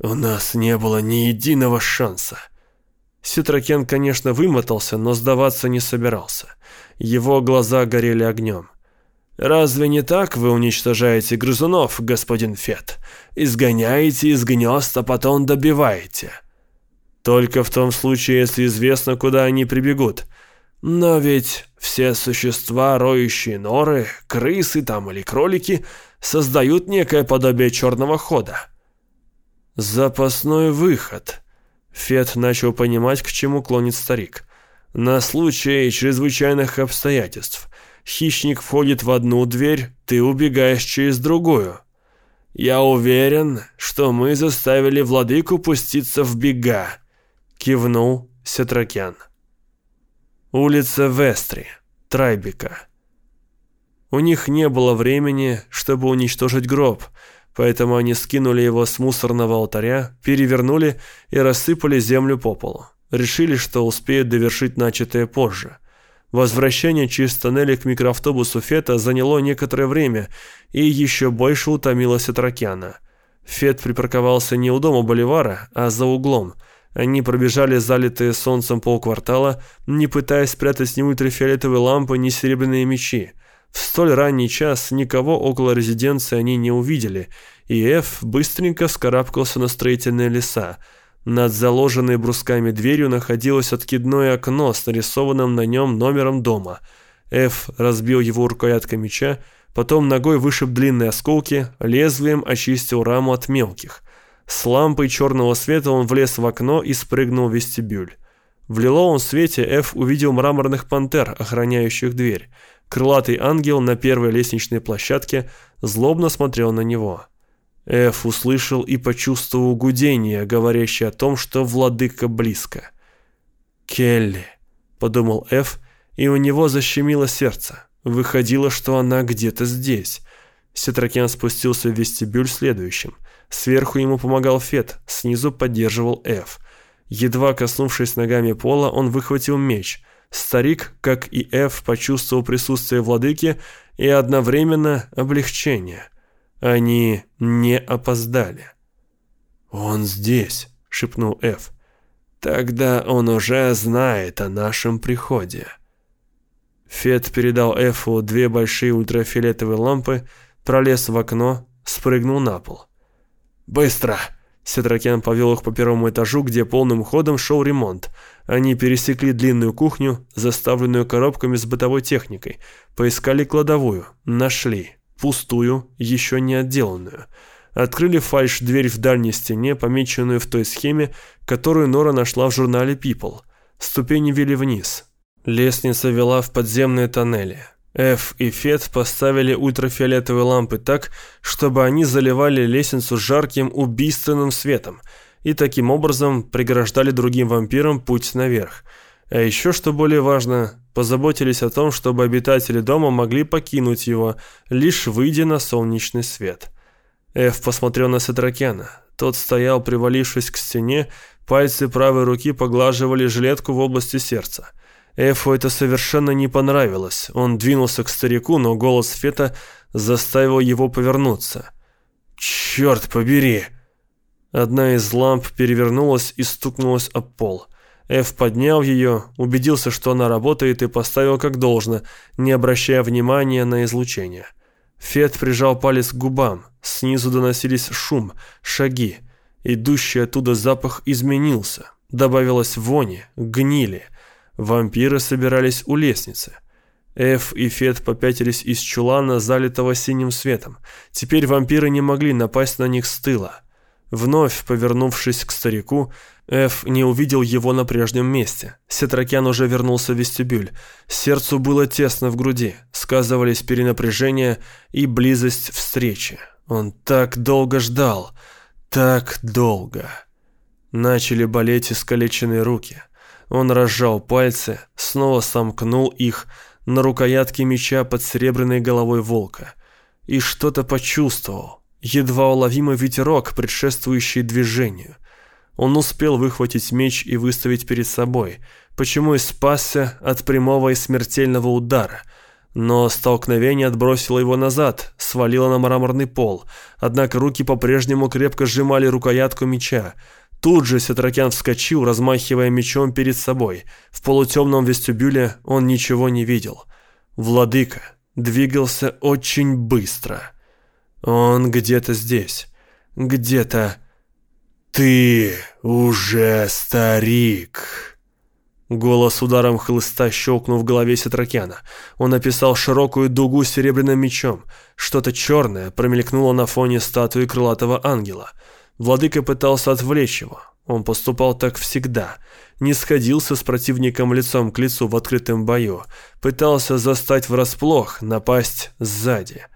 «У нас не было ни единого шанса». Ситрокен, конечно, вымотался, но сдаваться не собирался. Его глаза горели огнем. «Разве не так вы уничтожаете грызунов, господин Фет? Изгоняете из гнезд, а потом добиваете?» «Только в том случае, если известно, куда они прибегут. Но ведь все существа, роющие норы, крысы там или кролики, создают некое подобие черного хода. Запасной выход. Фет начал понимать, к чему клонит старик. На случай чрезвычайных обстоятельств. Хищник входит в одну дверь, ты убегаешь через другую. Я уверен, что мы заставили владыку пуститься в бега, кивнул Сетракян. Улица Вестри, Трайбека. У них не было времени, чтобы уничтожить гроб, поэтому они скинули его с мусорного алтаря, перевернули и рассыпали землю по полу. Решили, что успеют довершить начатое позже. Возвращение через тоннели к микроавтобусу Фета заняло некоторое время и еще больше утомилось от Ракяна. Фет припарковался не у дома Боливара, а за углом – они пробежали залитые солнцем полквартала, не пытаясь спрятать ни ультрафиолетовые лампы, ни серебряные мечи. В столь ранний час никого около резиденции они не увидели, и Эф быстренько вскарабкался на строительные леса. Над заложенной брусками дверью находилось откидное окно с нарисованным на нем номером дома. Эф разбил его рукояткой меча, потом ногой вышиб длинные осколки, лезвием очистил раму от мелких – с лампой черного света он влез в окно и спрыгнул в вестибюль. В лиловом свете Эф увидел мраморных пантер, охраняющих дверь. Крылатый ангел на первой лестничной площадке злобно смотрел на него. Эф услышал и почувствовал гудение, говорящее о том, что владыка близко. «Келли», — подумал Эф, и у него защемило сердце. Выходило, что она где-то здесь. Сетракен спустился в вестибюль следующим. Сверху ему помогал Фет, снизу поддерживал Эф. Едва коснувшись ногами пола, он выхватил меч. Старик, как и Эф, почувствовал присутствие владыки и одновременно облегчение. Они не опоздали. «Он здесь», — шепнул Эф. «Тогда он уже знает о нашем приходе». Фет передал Эфу две большие ультрафиолетовые лампы, пролез в окно, спрыгнул на пол. «Быстро!» Сетракен повел их по первому этажу, где полным ходом шел ремонт. Они пересекли длинную кухню, заставленную коробками с бытовой техникой, поискали кладовую, нашли, пустую, еще не отделанную. Открыли фальш-дверь в дальней стене, помеченную в той схеме, которую Нора нашла в журнале People. Ступени вели вниз. Лестница вела в подземные тоннели. Эф и Фет поставили ультрафиолетовые лампы так, чтобы они заливали лестницу жарким убийственным светом и таким образом преграждали другим вампирам путь наверх. А еще, что более важно, позаботились о том, чтобы обитатели дома могли покинуть его, лишь выйдя на солнечный свет. Эф посмотрел на Сатракяна. Тот стоял, привалившись к стене, пальцы правой руки поглаживали жилетку в области сердца – Эфу это совершенно не понравилось. Он двинулся к старику, но голос Фета заставил его повернуться. «Черт побери!» Одна из ламп перевернулась и стукнулась об пол. Эф поднял ее, убедился, что она работает, и поставил как должно, не обращая внимания на излучение. Фет прижал палец к губам. Снизу доносились шум, шаги. Идущий оттуда запах изменился. Добавилось вони, гнили. Вампиры собирались у лестницы. Эф и Фет попятились из чулана, залитого синим светом. Теперь вампиры не могли напасть на них с тыла. Вновь повернувшись к старику, Эф не увидел его на прежнем месте. Сетракян уже вернулся в вестибюль. Сердцу было тесно в груди. Сказывались перенапряжение и близость встречи. Он так долго ждал. Так долго. Начали болеть искалеченные руки. Он разжал пальцы, снова сомкнул их на рукоятке меча под серебряной головой волка. И что-то почувствовал. Едва уловимый ветерок, предшествующий движению. Он успел выхватить меч и выставить перед собой, почему и спасся от прямого и смертельного удара. Но столкновение отбросило его назад, свалило на мраморный пол, однако руки по-прежнему крепко сжимали рукоятку меча. Тут же Сетракян вскочил, размахивая мечом перед собой. В полутемном вестибюле он ничего не видел. Владыка двигался очень быстро. Он где-то здесь. Где-то... «Ты уже старик!» Голос ударом хлыста щелкнул в голове Сетракяна. Он описал широкую дугу серебряным мечом. Что-то черное промелькнуло на фоне статуи крылатого ангела — Владыка пытался отвлечь его. Он поступал так всегда. Не сходился с противником лицом к лицу в открытом бою. Пытался застать врасплох, напасть сзади.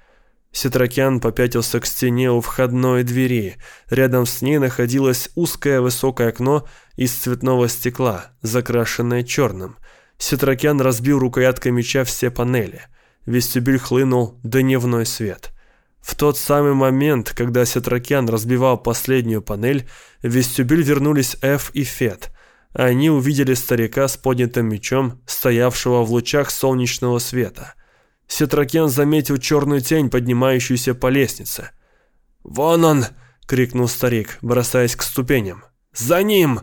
Сетракян попятился к стене у входной двери. Рядом с ней находилось узкое высокое окно из цветного стекла, закрашенное черным. Сетракян разбил рукояткой меча все панели. Вестибюль хлынул дневной свет. В тот самый момент, когда Сетракян разбивал последнюю панель, в вестибюль вернулись Эф и Фет. Они увидели старика с поднятым мечом, стоявшего в лучах солнечного света. Сетракян заметил черную тень, поднимающуюся по лестнице. «Вон он!» — крикнул старик, бросаясь к ступеням. «За ним!»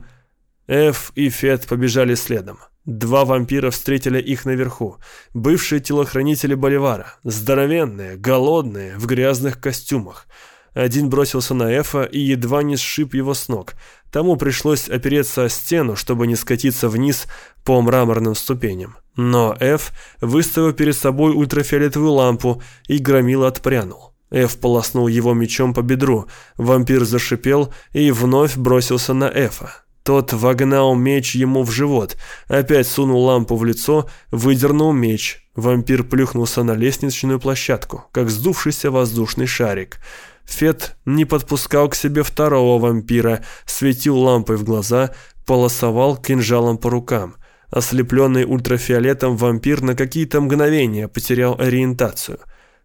Эф и Фет побежали следом. Два вампира встретили их наверху. Бывшие телохранители Боливара. Здоровенные, голодные, в грязных костюмах. Один бросился на Эфа и едва не сшиб его с ног. Тому пришлось опереться о стену, чтобы не скатиться вниз по мраморным ступеням. Но Эф выставил перед собой ультрафиолетовую лампу и громил отпрянул. Эф полоснул его мечом по бедру. Вампир зашипел и вновь бросился на Эфа. Тот вогнал меч ему в живот, опять сунул лампу в лицо, выдернул меч. Вампир плюхнулся на лестничную площадку, как сдувшийся воздушный шарик. Фет не подпускал к себе второго вампира, светил лампой в глаза, полосовал кинжалом по рукам. Ослепленный ультрафиолетом вампир на какие-то мгновения потерял ориентацию.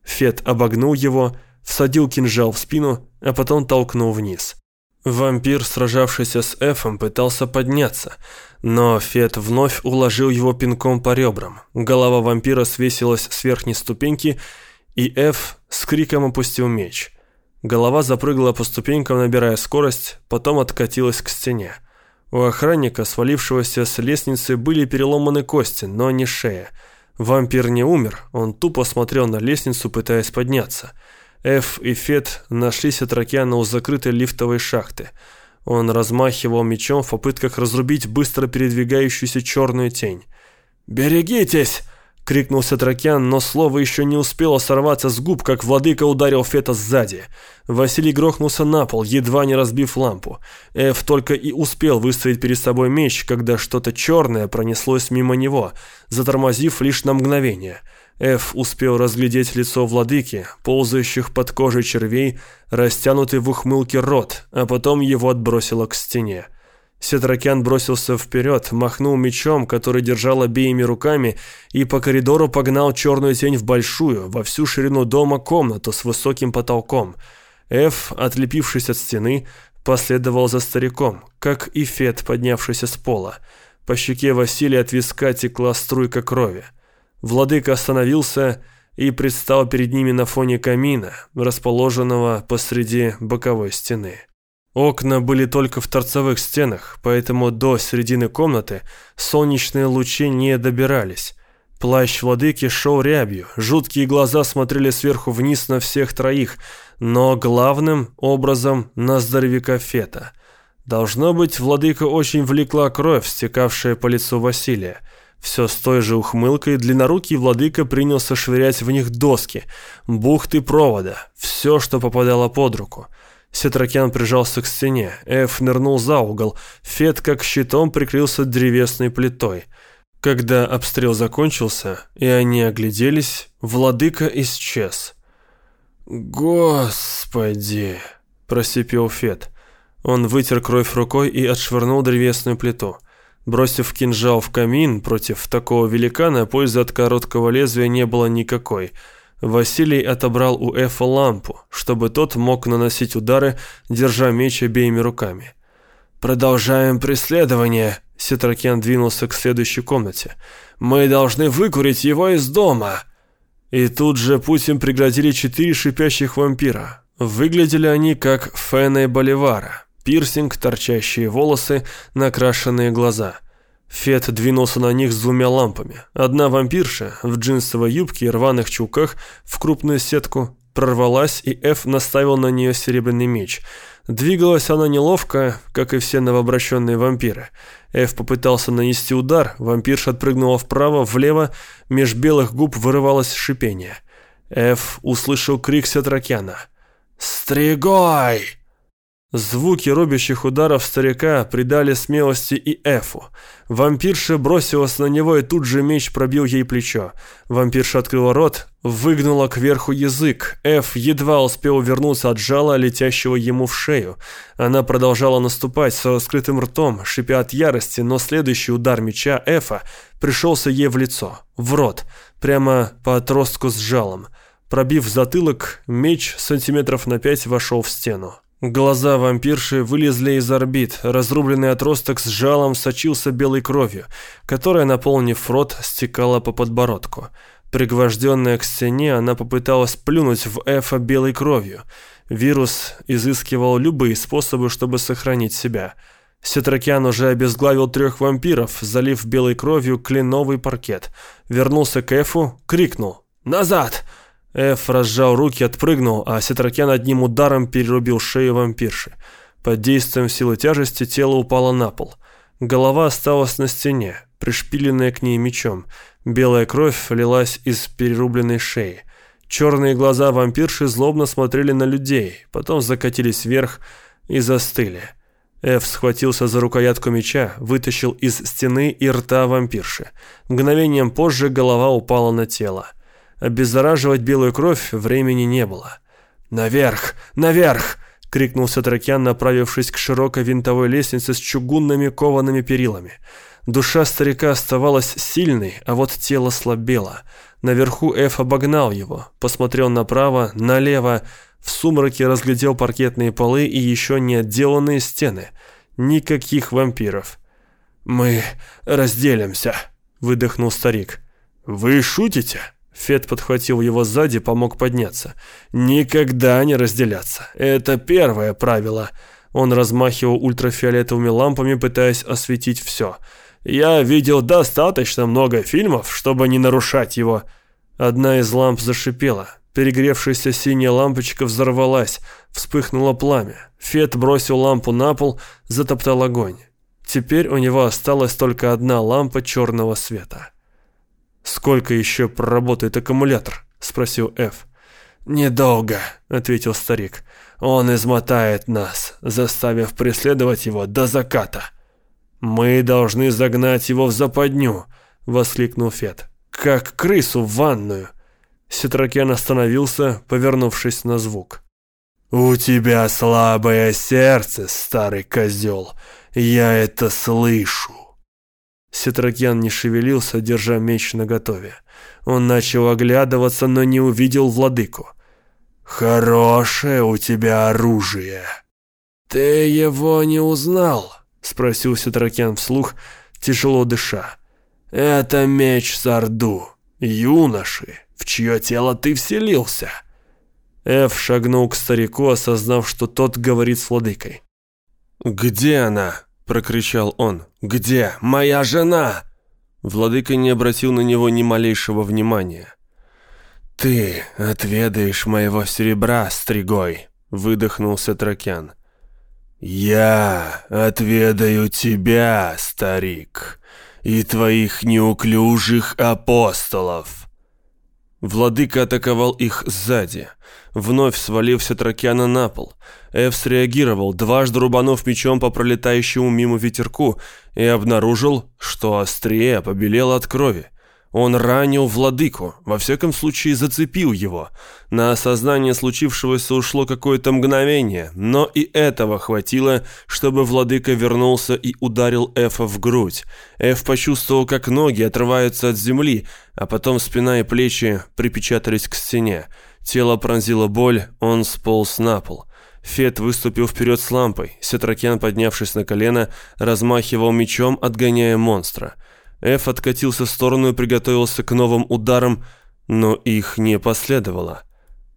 Фет обогнул его, всадил кинжал в спину, а потом толкнул вниз. Вампир, сражавшийся с Эфом, пытался подняться, но Фет вновь уложил его пинком по ребрам. Голова вампира свесилась с верхней ступеньки, и Эф с криком опустил меч. Голова запрыгала по ступенькам, набирая скорость, потом откатилась к стене. У охранника, свалившегося с лестницы, были переломаны кости, но не шея. Вампир не умер, он тупо смотрел на лестницу, пытаясь подняться. Эф и Фет нашлись от океана у закрытой лифтовой шахты. Он размахивал мечом в попытках разрубить быстро передвигающуюся черную тень. «Берегитесь!» крикнул Сатракян, но слово еще не успело сорваться с губ, как владыка ударил Фета сзади. Василий грохнулся на пол, едва не разбив лампу. Эф только и успел выставить перед собой меч, когда что-то черное пронеслось мимо него, затормозив лишь на мгновение. Эф успел разглядеть лицо владыки, ползающих под кожей червей, растянутый в ухмылке рот, а потом его отбросило к стене. Сетракян бросился вперед, махнул мечом, который держал обеими руками, и по коридору погнал черную тень в большую, во всю ширину дома комнату с высоким потолком. Эф, отлепившись от стены, последовал за стариком, как и Фет, поднявшийся с пола. По щеке Василия от виска текла струйка крови. Владыка остановился и предстал перед ними на фоне камина, расположенного посреди боковой стены. Окна были только в торцевых стенах, поэтому до середины комнаты солнечные лучи не добирались. Плащ владыки шел рябью, жуткие глаза смотрели сверху вниз на всех троих, но главным образом на здоровяка Фета. Должно быть, владыка очень влекла кровь, стекавшая по лицу Василия. Все с той же ухмылкой длиннорукий владыка принялся швырять в них доски, бухты провода, все, что попадало под руку – Сетракян прижался к стене. Эф нырнул за угол. Фет как щитом прикрылся древесной плитой. Когда обстрел закончился, и они огляделись, владыка исчез. «Господи!» – просипел Фет. Он вытер кровь рукой и отшвырнул древесную плиту. Бросив кинжал в камин против такого великана, пользы от короткого лезвия не было никакой – Василий отобрал у Эфа лампу, чтобы тот мог наносить удары, держа меч обеими руками. «Продолжаем преследование», — Сетракян двинулся к следующей комнате. «Мы должны выкурить его из дома». И тут же путь им преградили четыре шипящих вампира. Выглядели они как Фене Боливара. Пирсинг, торчащие волосы, накрашенные глаза — Фет двинулся на них с двумя лампами. Одна вампирша в джинсовой юбке и рваных чулках в крупную сетку прорвалась, и Эф наставил на нее серебряный меч. Двигалась она неловко, как и все новообращенные вампиры. Эф попытался нанести удар, вампирша отпрыгнула вправо, влево, меж белых губ вырывалось шипение. Эф услышал крик Сетракяна. «Стригой!» Звуки робящих ударов старика придали смелости и Эфу. Вампирша бросилась на него, и тут же меч пробил ей плечо. Вампирша открыла рот, выгнула кверху язык. Эф едва успел вернуться от жала, летящего ему в шею. Она продолжала наступать с раскрытым ртом, шипя от ярости, но следующий удар меча Эфа пришелся ей в лицо, в рот, прямо по отростку с жалом. Пробив затылок, меч сантиметров на пять вошел в стену. Глаза вампирши вылезли из орбит, разрубленный отросток с жалом сочился белой кровью, которая, наполнив рот, стекала по подбородку. Пригвожденная к стене, она попыталась плюнуть в Эфа белой кровью. Вирус изыскивал любые способы, чтобы сохранить себя. Сетракян уже обезглавил трех вампиров, залив белой кровью кленовый паркет. Вернулся к Эфу, крикнул «Назад!» Эф разжал руки, отпрыгнул, а Сетракен одним ударом перерубил шею вампирши. Под действием силы тяжести тело упало на пол. Голова осталась на стене, пришпиленная к ней мечом. Белая кровь лилась из перерубленной шеи. Черные глаза вампирши злобно смотрели на людей, потом закатились вверх и застыли. Эф схватился за рукоятку меча, вытащил из стены и рта вампирши. Мгновением позже голова упала на тело. Обеззараживать белую кровь времени не было. «Наверх! Наверх!» — крикнул Сатракян, направившись к широкой винтовой лестнице с чугунными коваными перилами. Душа старика оставалась сильной, а вот тело слабело. Наверху Эф обогнал его, посмотрел направо, налево, в сумраке разглядел паркетные полы и еще не отделанные стены. Никаких вампиров. «Мы разделимся», — выдохнул старик. «Вы шутите?» Фет подхватил его сзади, помог подняться. «Никогда не разделяться. Это первое правило». Он размахивал ультрафиолетовыми лампами, пытаясь осветить все. «Я видел достаточно много фильмов, чтобы не нарушать его». Одна из ламп зашипела. Перегревшаяся синяя лампочка взорвалась, вспыхнуло пламя. Фет бросил лампу на пол, затоптал огонь. Теперь у него осталась только одна лампа черного света. «Сколько еще проработает аккумулятор?» – спросил Эф. «Недолго», – ответил старик. «Он измотает нас, заставив преследовать его до заката». «Мы должны загнать его в западню», – воскликнул Фет. «Как крысу в ванную». Сетракян остановился, повернувшись на звук. «У тебя слабое сердце, старый козел. Я это слышу». Сетракян не шевелился, держа меч наготове. Он начал оглядываться, но не увидел владыку. «Хорошее у тебя оружие». «Ты его не узнал?» — спросил Сетракян вслух, тяжело дыша. «Это меч Сарду, юноши, в чье тело ты вселился». Эф шагнул к старику, осознав, что тот говорит с владыкой. «Где она?» Прокричал он. «Где моя жена?» Владыка не обратил на него ни малейшего внимания. «Ты отведаешь моего серебра, стригой», — выдохнулся Тракян. «Я отведаю тебя, старик, и твоих неуклюжих апостолов». Владыка атаковал их сзади. Вновь свалился Тракяна на пол. Эв среагировал, дважды рубанув мечом по пролетающему мимо ветерку, и обнаружил, что острие побелело от крови. Он ранил владыку, во всяком случае зацепил его. На осознание случившегося ушло какое-то мгновение, но и этого хватило, чтобы владыка вернулся и ударил Эфа в грудь. Эф почувствовал, как ноги отрываются от земли, а потом спина и плечи припечатались к стене. Тело пронзило боль, он сполз на пол. Фет выступил вперед с лампой. Сетракен, поднявшись на колено, размахивал мечом, отгоняя монстра. Эф откатился в сторону и приготовился к новым ударам, но их не последовало.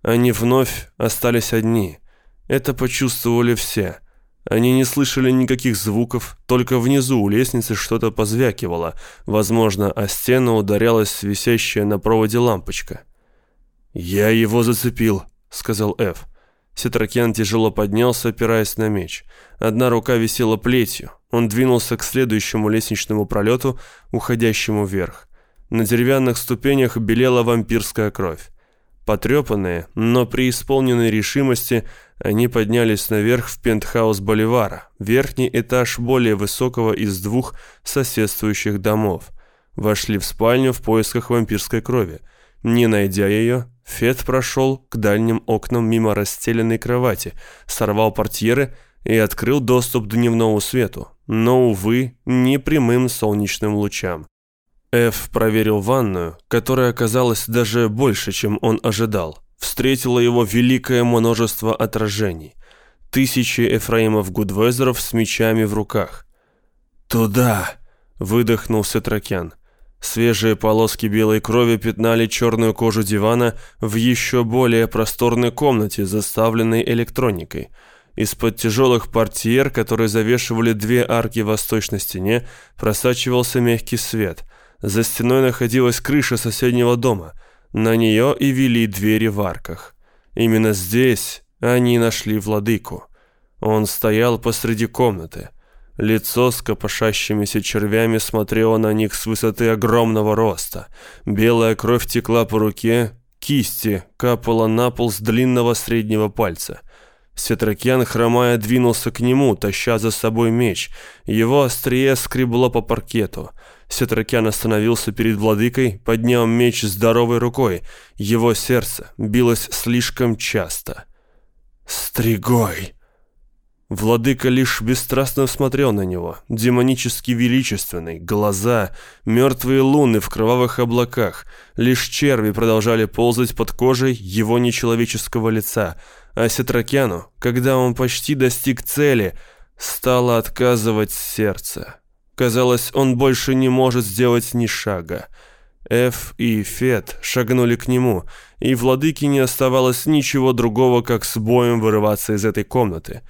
Они вновь остались одни. Это почувствовали все. Они не слышали никаких звуков, только внизу у лестницы что-то позвякивало. Возможно, о стену ударялась висящая на проводе лампочка. «Я его зацепил», — сказал Эф. Сетракен тяжело поднялся, опираясь на меч. Одна рука висела плетью. Он двинулся к следующему лестничному пролету, уходящему вверх. На деревянных ступенях белела вампирская кровь. Потрепанные, но при исполненной решимости, они поднялись наверх в пентхаус Боливара, верхний этаж более высокого из двух соседствующих домов. Вошли в спальню в поисках вампирской крови. Не найдя ее, Фет прошел к дальним окнам мимо расстеленной кровати, сорвал портьеры и открыл доступ дневному свету, но, увы, не прямым солнечным лучам. Эф проверил ванную, которая оказалась даже больше, чем он ожидал. Встретило его великое множество отражений. Тысячи Эфраимов Гудвезеров с мечами в руках. «Туда!» — выдохнул Сетракян. Свежие полоски белой крови пятнали черную кожу дивана в еще более просторной комнате, заставленной электроникой. Из-под тяжелых портьер, которые завешивали две арки в восточной стене, просачивался мягкий свет. За стеной находилась крыша соседнего дома. На нее и вели двери в арках. Именно здесь они нашли владыку. Он стоял посреди комнаты. Лицо с копошащимися червями смотрело на них с высоты огромного роста. Белая кровь текла по руке, кисти капала на пол с длинного среднего пальца. Сетракьян, хромая, двинулся к нему, таща за собой меч. Его острие скребло по паркету. Сетракян остановился перед владыкой, поднял меч здоровой рукой. Его сердце билось слишком часто. «Стригой!» Владыка лишь бесстрастно смотрел на него, демонически величественный, глаза, мертвые луны в кровавых облаках, лишь черви продолжали ползать под кожей его нечеловеческого лица, а Сетракяну, когда он почти достиг цели, стало отказывать сердце. Казалось, он больше не может сделать ни шага. Эф и Фет шагнули к нему, и владыке не оставалось ничего другого, как с боем вырываться из этой комнаты.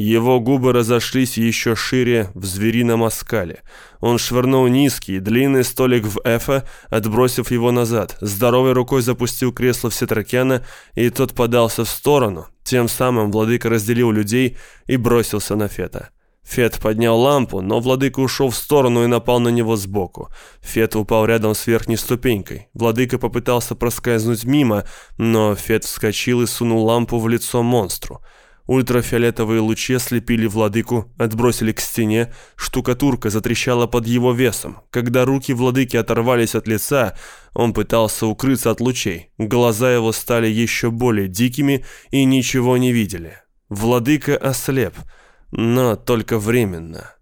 Его губы разошлись еще шире в зверином оскале. Он швырнул низкий, длинный столик в Эфа, отбросив его назад. Здоровой рукой запустил кресло в Сетракяна, и тот подался в сторону. Тем самым владыка разделил людей и бросился на Фета. Фет поднял лампу, но владыка ушел в сторону и напал на него сбоку. Фет упал рядом с верхней ступенькой. Владыка попытался проскользнуть мимо, но Фет вскочил и сунул лампу в лицо монстру. Ультрафиолетовые лучи ослепили владыку, отбросили к стене, штукатурка затрещала под его весом. Когда руки владыки оторвались от лица, он пытался укрыться от лучей. Глаза его стали еще более дикими и ничего не видели. Владыка ослеп — но только временно.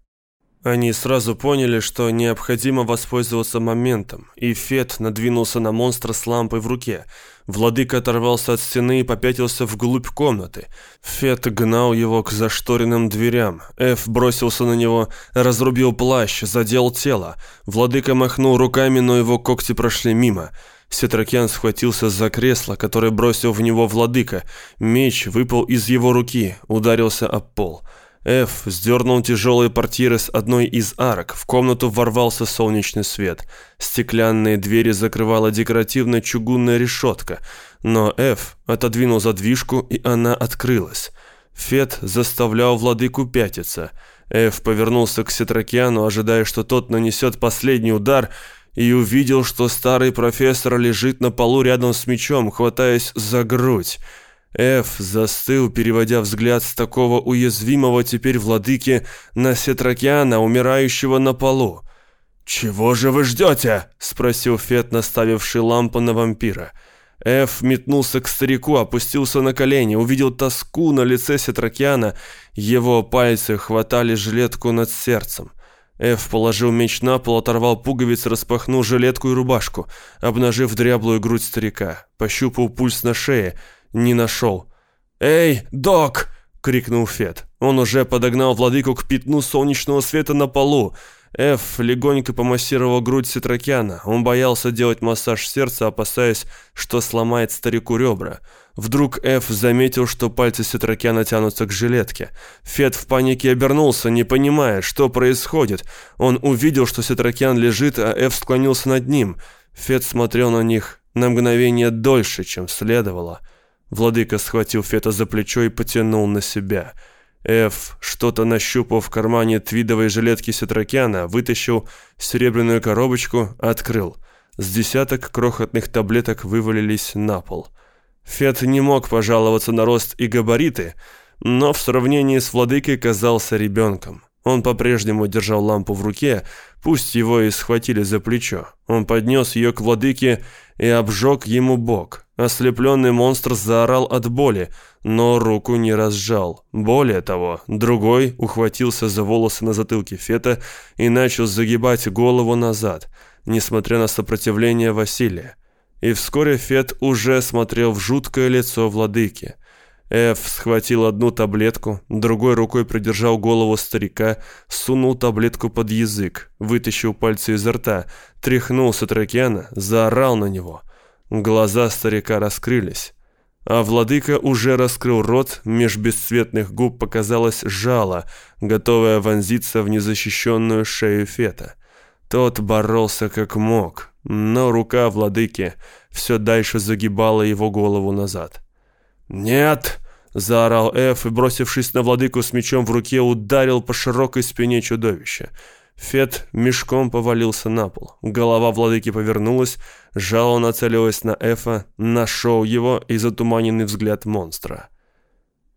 Они сразу поняли, что необходимо воспользоваться моментом, и Фет надвинулся на монстра с лампой в руке. Владыка оторвался от стены и попятился вглубь комнаты. Фет гнал его к зашторенным дверям. Эф бросился на него, разрубил плащ, задел тело. Владыка махнул руками, но его когти прошли мимо. Сетракян схватился за кресло, которое бросил в него владыка. Меч выпал из его руки, ударился об пол. Эф сдернул тяжелые портьеры с одной из арок. В комнату ворвался солнечный свет. Стеклянные двери закрывала декоративная чугунная решетка. Но Эф отодвинул задвижку, и она открылась. Фет заставлял владыку пятиться. Эф повернулся к Сетракиану, ожидая, что тот нанесет последний удар, и увидел, что старый профессор лежит на полу рядом с мечом, хватаясь за грудь. Эф застыл, переводя взгляд с такого уязвимого теперь владыки на Сетракиана, умирающего на полу. «Чего же вы ждете?» — спросил Фет, наставивший лампу на вампира. Эф метнулся к старику, опустился на колени, увидел тоску на лице Сетракиана. Его пальцы хватали жилетку над сердцем. Эф положил меч на пол, оторвал пуговицы, распахнул жилетку и рубашку, обнажив дряблую грудь старика. Пощупал пульс на шее — не нашел. «Эй, док!» — крикнул Фет. Он уже подогнал владыку к пятну солнечного света на полу. Эф легонько помассировал грудь Ситракяна. Он боялся делать массаж сердца, опасаясь, что сломает старику ребра. Вдруг Эф заметил, что пальцы Ситракяна тянутся к жилетке. Фет в панике обернулся, не понимая, что происходит. Он увидел, что Ситракян лежит, а Эф склонился над ним. Фет смотрел на них на мгновение дольше, чем следовало. Владыка схватил Фета за плечо и потянул на себя. Эф, что-то нащупав в кармане твидовой жилетки Сетракяна, вытащил серебряную коробочку, открыл. С десяток крохотных таблеток вывалились на пол. Фет не мог пожаловаться на рост и габариты, но в сравнении с владыкой казался ребенком. Он по-прежнему держал лампу в руке, пусть его и схватили за плечо. Он поднес ее к владыке и обжег ему бок. Ослепленный монстр заорал от боли, но руку не разжал. Более того, другой ухватился за волосы на затылке Фета и начал загибать голову назад, несмотря на сопротивление Василия. И вскоре Фет уже смотрел в жуткое лицо владыки. Эф схватил одну таблетку, другой рукой придержал голову старика, сунул таблетку под язык, вытащил пальцы изо рта, тряхнул Сатракиана, заорал на него – Глаза старика раскрылись, а владыка уже раскрыл рот, меж бесцветных губ показалось жало, готовое вонзиться в незащищенную шею Фета. Тот боролся как мог, но рука владыки все дальше загибала его голову назад. «Нет!» — заорал Эф и, бросившись на владыку с мечом в руке, ударил по широкой спине чудовища. Фет мешком повалился на пол. Голова владыки повернулась, жало нацелилось на Эфа, нашел его и затуманенный взгляд монстра.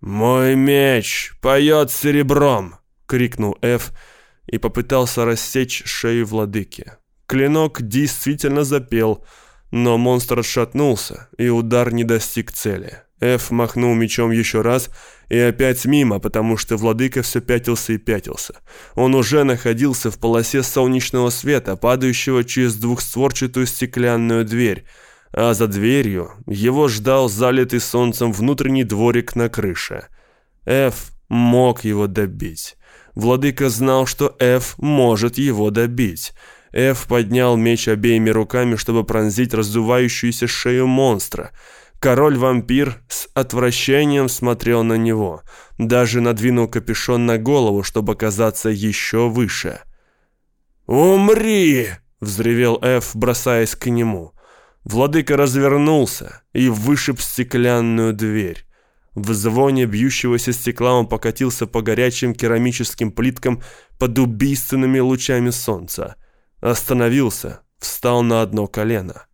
«Мой меч поет серебром!» — крикнул Эф и попытался рассечь шею владыки. Клинок действительно запел, но монстр отшатнулся, и удар не достиг цели. Эф махнул мечом еще раз и опять мимо, потому что владыка все пятился и пятился. Он уже находился в полосе солнечного света, падающего через двухстворчатую стеклянную дверь, а за дверью его ждал залитый солнцем внутренний дворик на крыше. Эф мог его добить. Владыка знал, что Эф может его добить. Эф поднял меч обеими руками, чтобы пронзить раздувающуюся шею монстра. Король-вампир с отвращением смотрел на него, даже надвинул капюшон на голову, чтобы казаться еще выше. «Умри!» — взревел Эф, бросаясь к нему. Владыка развернулся и вышиб стеклянную дверь. В звоне бьющегося стекла он покатился по горячим керамическим плиткам под убийственными лучами солнца. Остановился, встал на одно колено.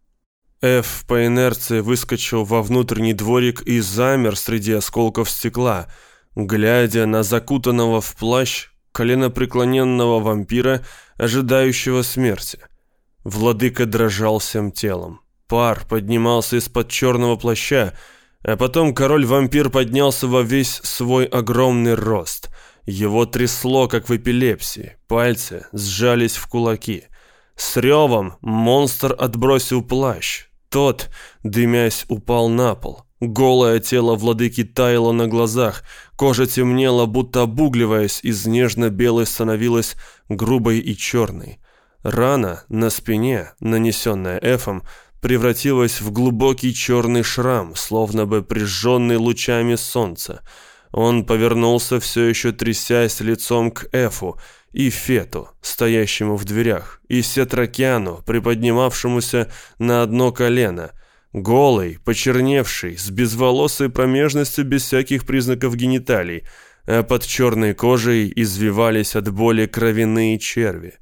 Эф по инерции выскочил во внутренний дворик и замер среди осколков стекла, глядя на закутанного в плащ коленопреклоненного вампира, ожидающего смерти. Владыка дрожал всем телом. Пар поднимался из-под черного плаща, а потом король-вампир поднялся во весь свой огромный рост. Его трясло, как в эпилепсии. Пальцы сжались в кулаки. С ревом монстр отбросил плащ. Тот, дымясь, упал на пол. Голое тело владыки таяло на глазах, кожа темнела, будто обугливаясь, из нежно-белой становилась грубой и черной. Рана на спине, нанесенная Эфом, превратилась в глубокий черный шрам, словно бы прижженный лучами солнца. Он повернулся, все еще трясясь лицом к Эфу и Фету, стоящему в дверях, и Сетракиану, приподнимавшемуся на одно колено, голый, почерневший, с безволосой промежностью без всяких признаков гениталий, а под черной кожей извивались от боли кровяные черви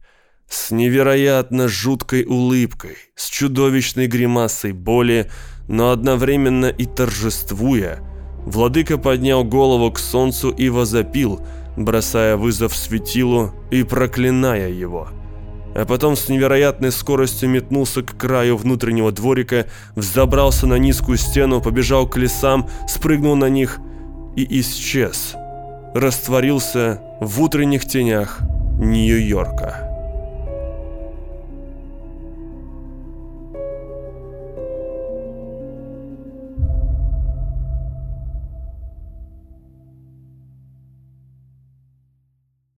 с невероятно жуткой улыбкой, с чудовищной гримасой боли, но одновременно и торжествуя. Владыка поднял голову к солнцу и возопил, бросая вызов светилу и проклиная его. А потом с невероятной скоростью метнулся к краю внутреннего дворика, взобрался на низкую стену, побежал к лесам, спрыгнул на них и исчез. Растворился в утренних тенях Нью-Йорка.